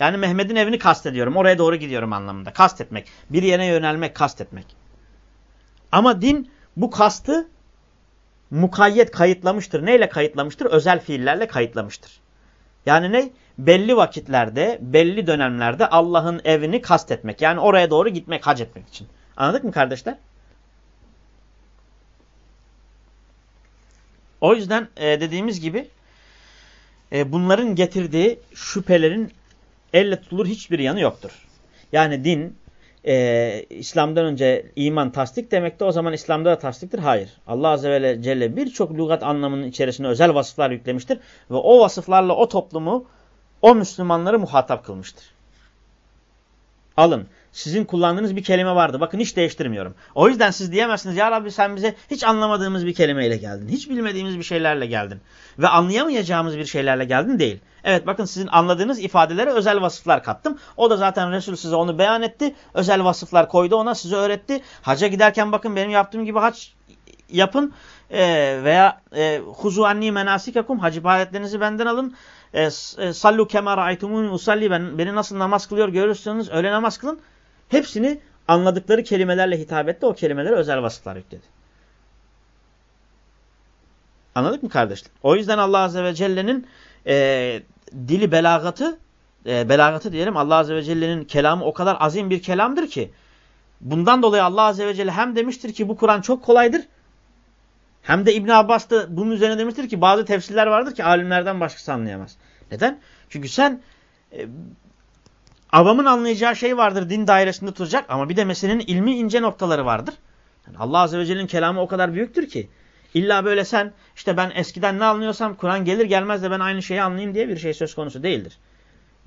Yani Mehmet'in evini kastediyorum. Oraya doğru gidiyorum anlamında. Kastetmek. Bir yere yönelmek, kastetmek. Ama din bu kastı mukayyet kayıtlamıştır. Neyle kayıtlamıştır? Özel fiillerle kayıtlamıştır. Yani ne? Belli vakitlerde, belli dönemlerde Allah'ın evini kastetmek. Yani oraya doğru gitmek, hac etmek için. Anladık mı kardeşler? O yüzden e, dediğimiz gibi e, bunların getirdiği şüphelerin elle tutulur hiçbir yanı yoktur. Yani din e, İslam'dan önce iman tasdik demekte o zaman İslam'da da tasdiktir. Hayır. Allah Azze ve Celle birçok lügat anlamının içerisine özel vasıflar yüklemiştir. Ve o vasıflarla o toplumu, o Müslümanları muhatap kılmıştır. Alın. Sizin kullandığınız bir kelime vardı. Bakın hiç değiştirmiyorum. O yüzden siz diyemezsiniz ya Rabbi sen bize hiç anlamadığımız bir kelimeyle geldin. Hiç bilmediğimiz bir şeylerle geldin. Ve anlayamayacağımız bir şeylerle geldin değil. Evet bakın sizin anladığınız ifadelere özel vasıflar kattım. O da zaten Resul size onu beyan etti. Özel vasıflar koydu ona size öğretti. Haca giderken bakın benim yaptığım gibi hac yapın. Ee, veya e, huzu anni menasikakum hac ibadetlerinizi benden alın. E, e, sallu kema ra'aytumuni usalli ben beni nasıl namaz kılıyor görürseniz öyle namaz kılın. Hepsini anladıkları kelimelerle hitap etti. O kelimelere özel vasıflar yükledi. Anladık mı kardeşler? O yüzden Allah Azze ve Celle'nin e, dili belagatı, e, belagatı diyelim Allah Azze ve Celle'nin kelamı o kadar azim bir kelamdır ki bundan dolayı Allah Azze ve Celle hem demiştir ki bu Kur'an çok kolaydır hem de İbn Abbas da bunun üzerine demiştir ki bazı tefsirler vardır ki alimlerden başkası anlayamaz. Neden? Çünkü sen e, avamın anlayacağı şey vardır din dairesinde tutacak ama bir de meselenin ilmi ince noktaları vardır. Yani Allah Azze ve Celle'nin kelamı o kadar büyüktür ki illa böyle sen işte ben eskiden ne anlıyorsam Kur'an gelir gelmez de ben aynı şeyi anlayayım diye bir şey söz konusu değildir.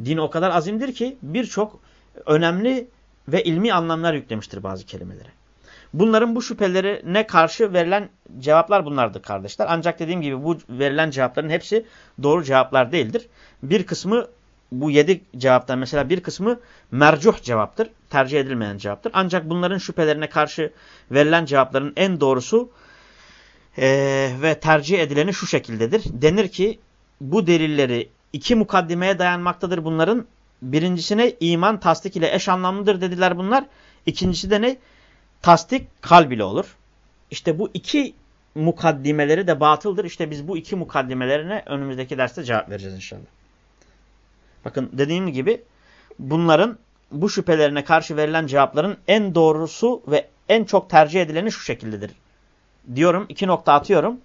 Din o kadar azimdir ki birçok önemli ve ilmi anlamlar yüklemiştir bazı kelimelere. Bunların bu şüphelerine karşı verilen cevaplar bunlardır kardeşler. Ancak dediğim gibi bu verilen cevapların hepsi doğru cevaplar değildir. Bir kısmı bu yedi cevaptan mesela bir kısmı mercuh cevaptır. Tercih edilmeyen cevaptır. Ancak bunların şüphelerine karşı verilen cevapların en doğrusu ee, ve tercih edileni şu şekildedir. Denir ki bu delilleri iki mukaddimeye dayanmaktadır bunların. Birincisine iman tasdik ile eş anlamlıdır dediler bunlar. İkincisi de ne? tasdik kalb ile olur. İşte bu iki mukaddimeleri de batıldır. İşte biz bu iki mukaddimelerine önümüzdeki derste cevap vereceğiz inşallah. Bakın dediğim gibi bunların bu şüphelerine karşı verilen cevapların en doğrusu ve en çok tercih edileni şu şekildedir. Diyorum iki nokta atıyorum.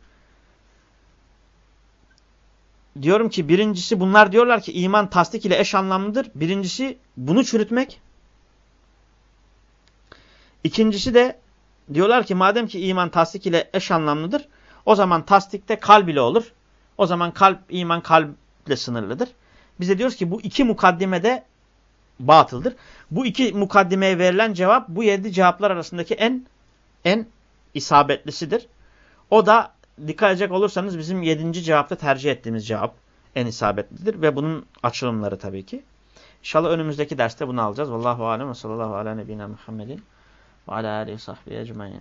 Diyorum ki birincisi bunlar diyorlar ki iman tasdik ile eş anlamlıdır. Birincisi bunu çürütmek. İkincisi de diyorlar ki madem ki iman tasdik ile eş anlamlıdır o zaman tasdikte kalb ile olur. O zaman kalp iman kalple sınırlıdır. Bize diyoruz ki bu iki mukaddime de batıldır. Bu iki mukaddimeye verilen cevap bu yedi cevaplar arasındaki en en isabetlisidir. O da dikkat edecek olursanız bizim yedinci cevapta tercih ettiğimiz cevap en isabetlidir ve bunun açılımları tabii ki. İnşallah önümüzdeki derste bunu alacağız. Vallahu alem ve sallallahu ala nebina Muhammedin ve ala alihi sahbihi ecmain.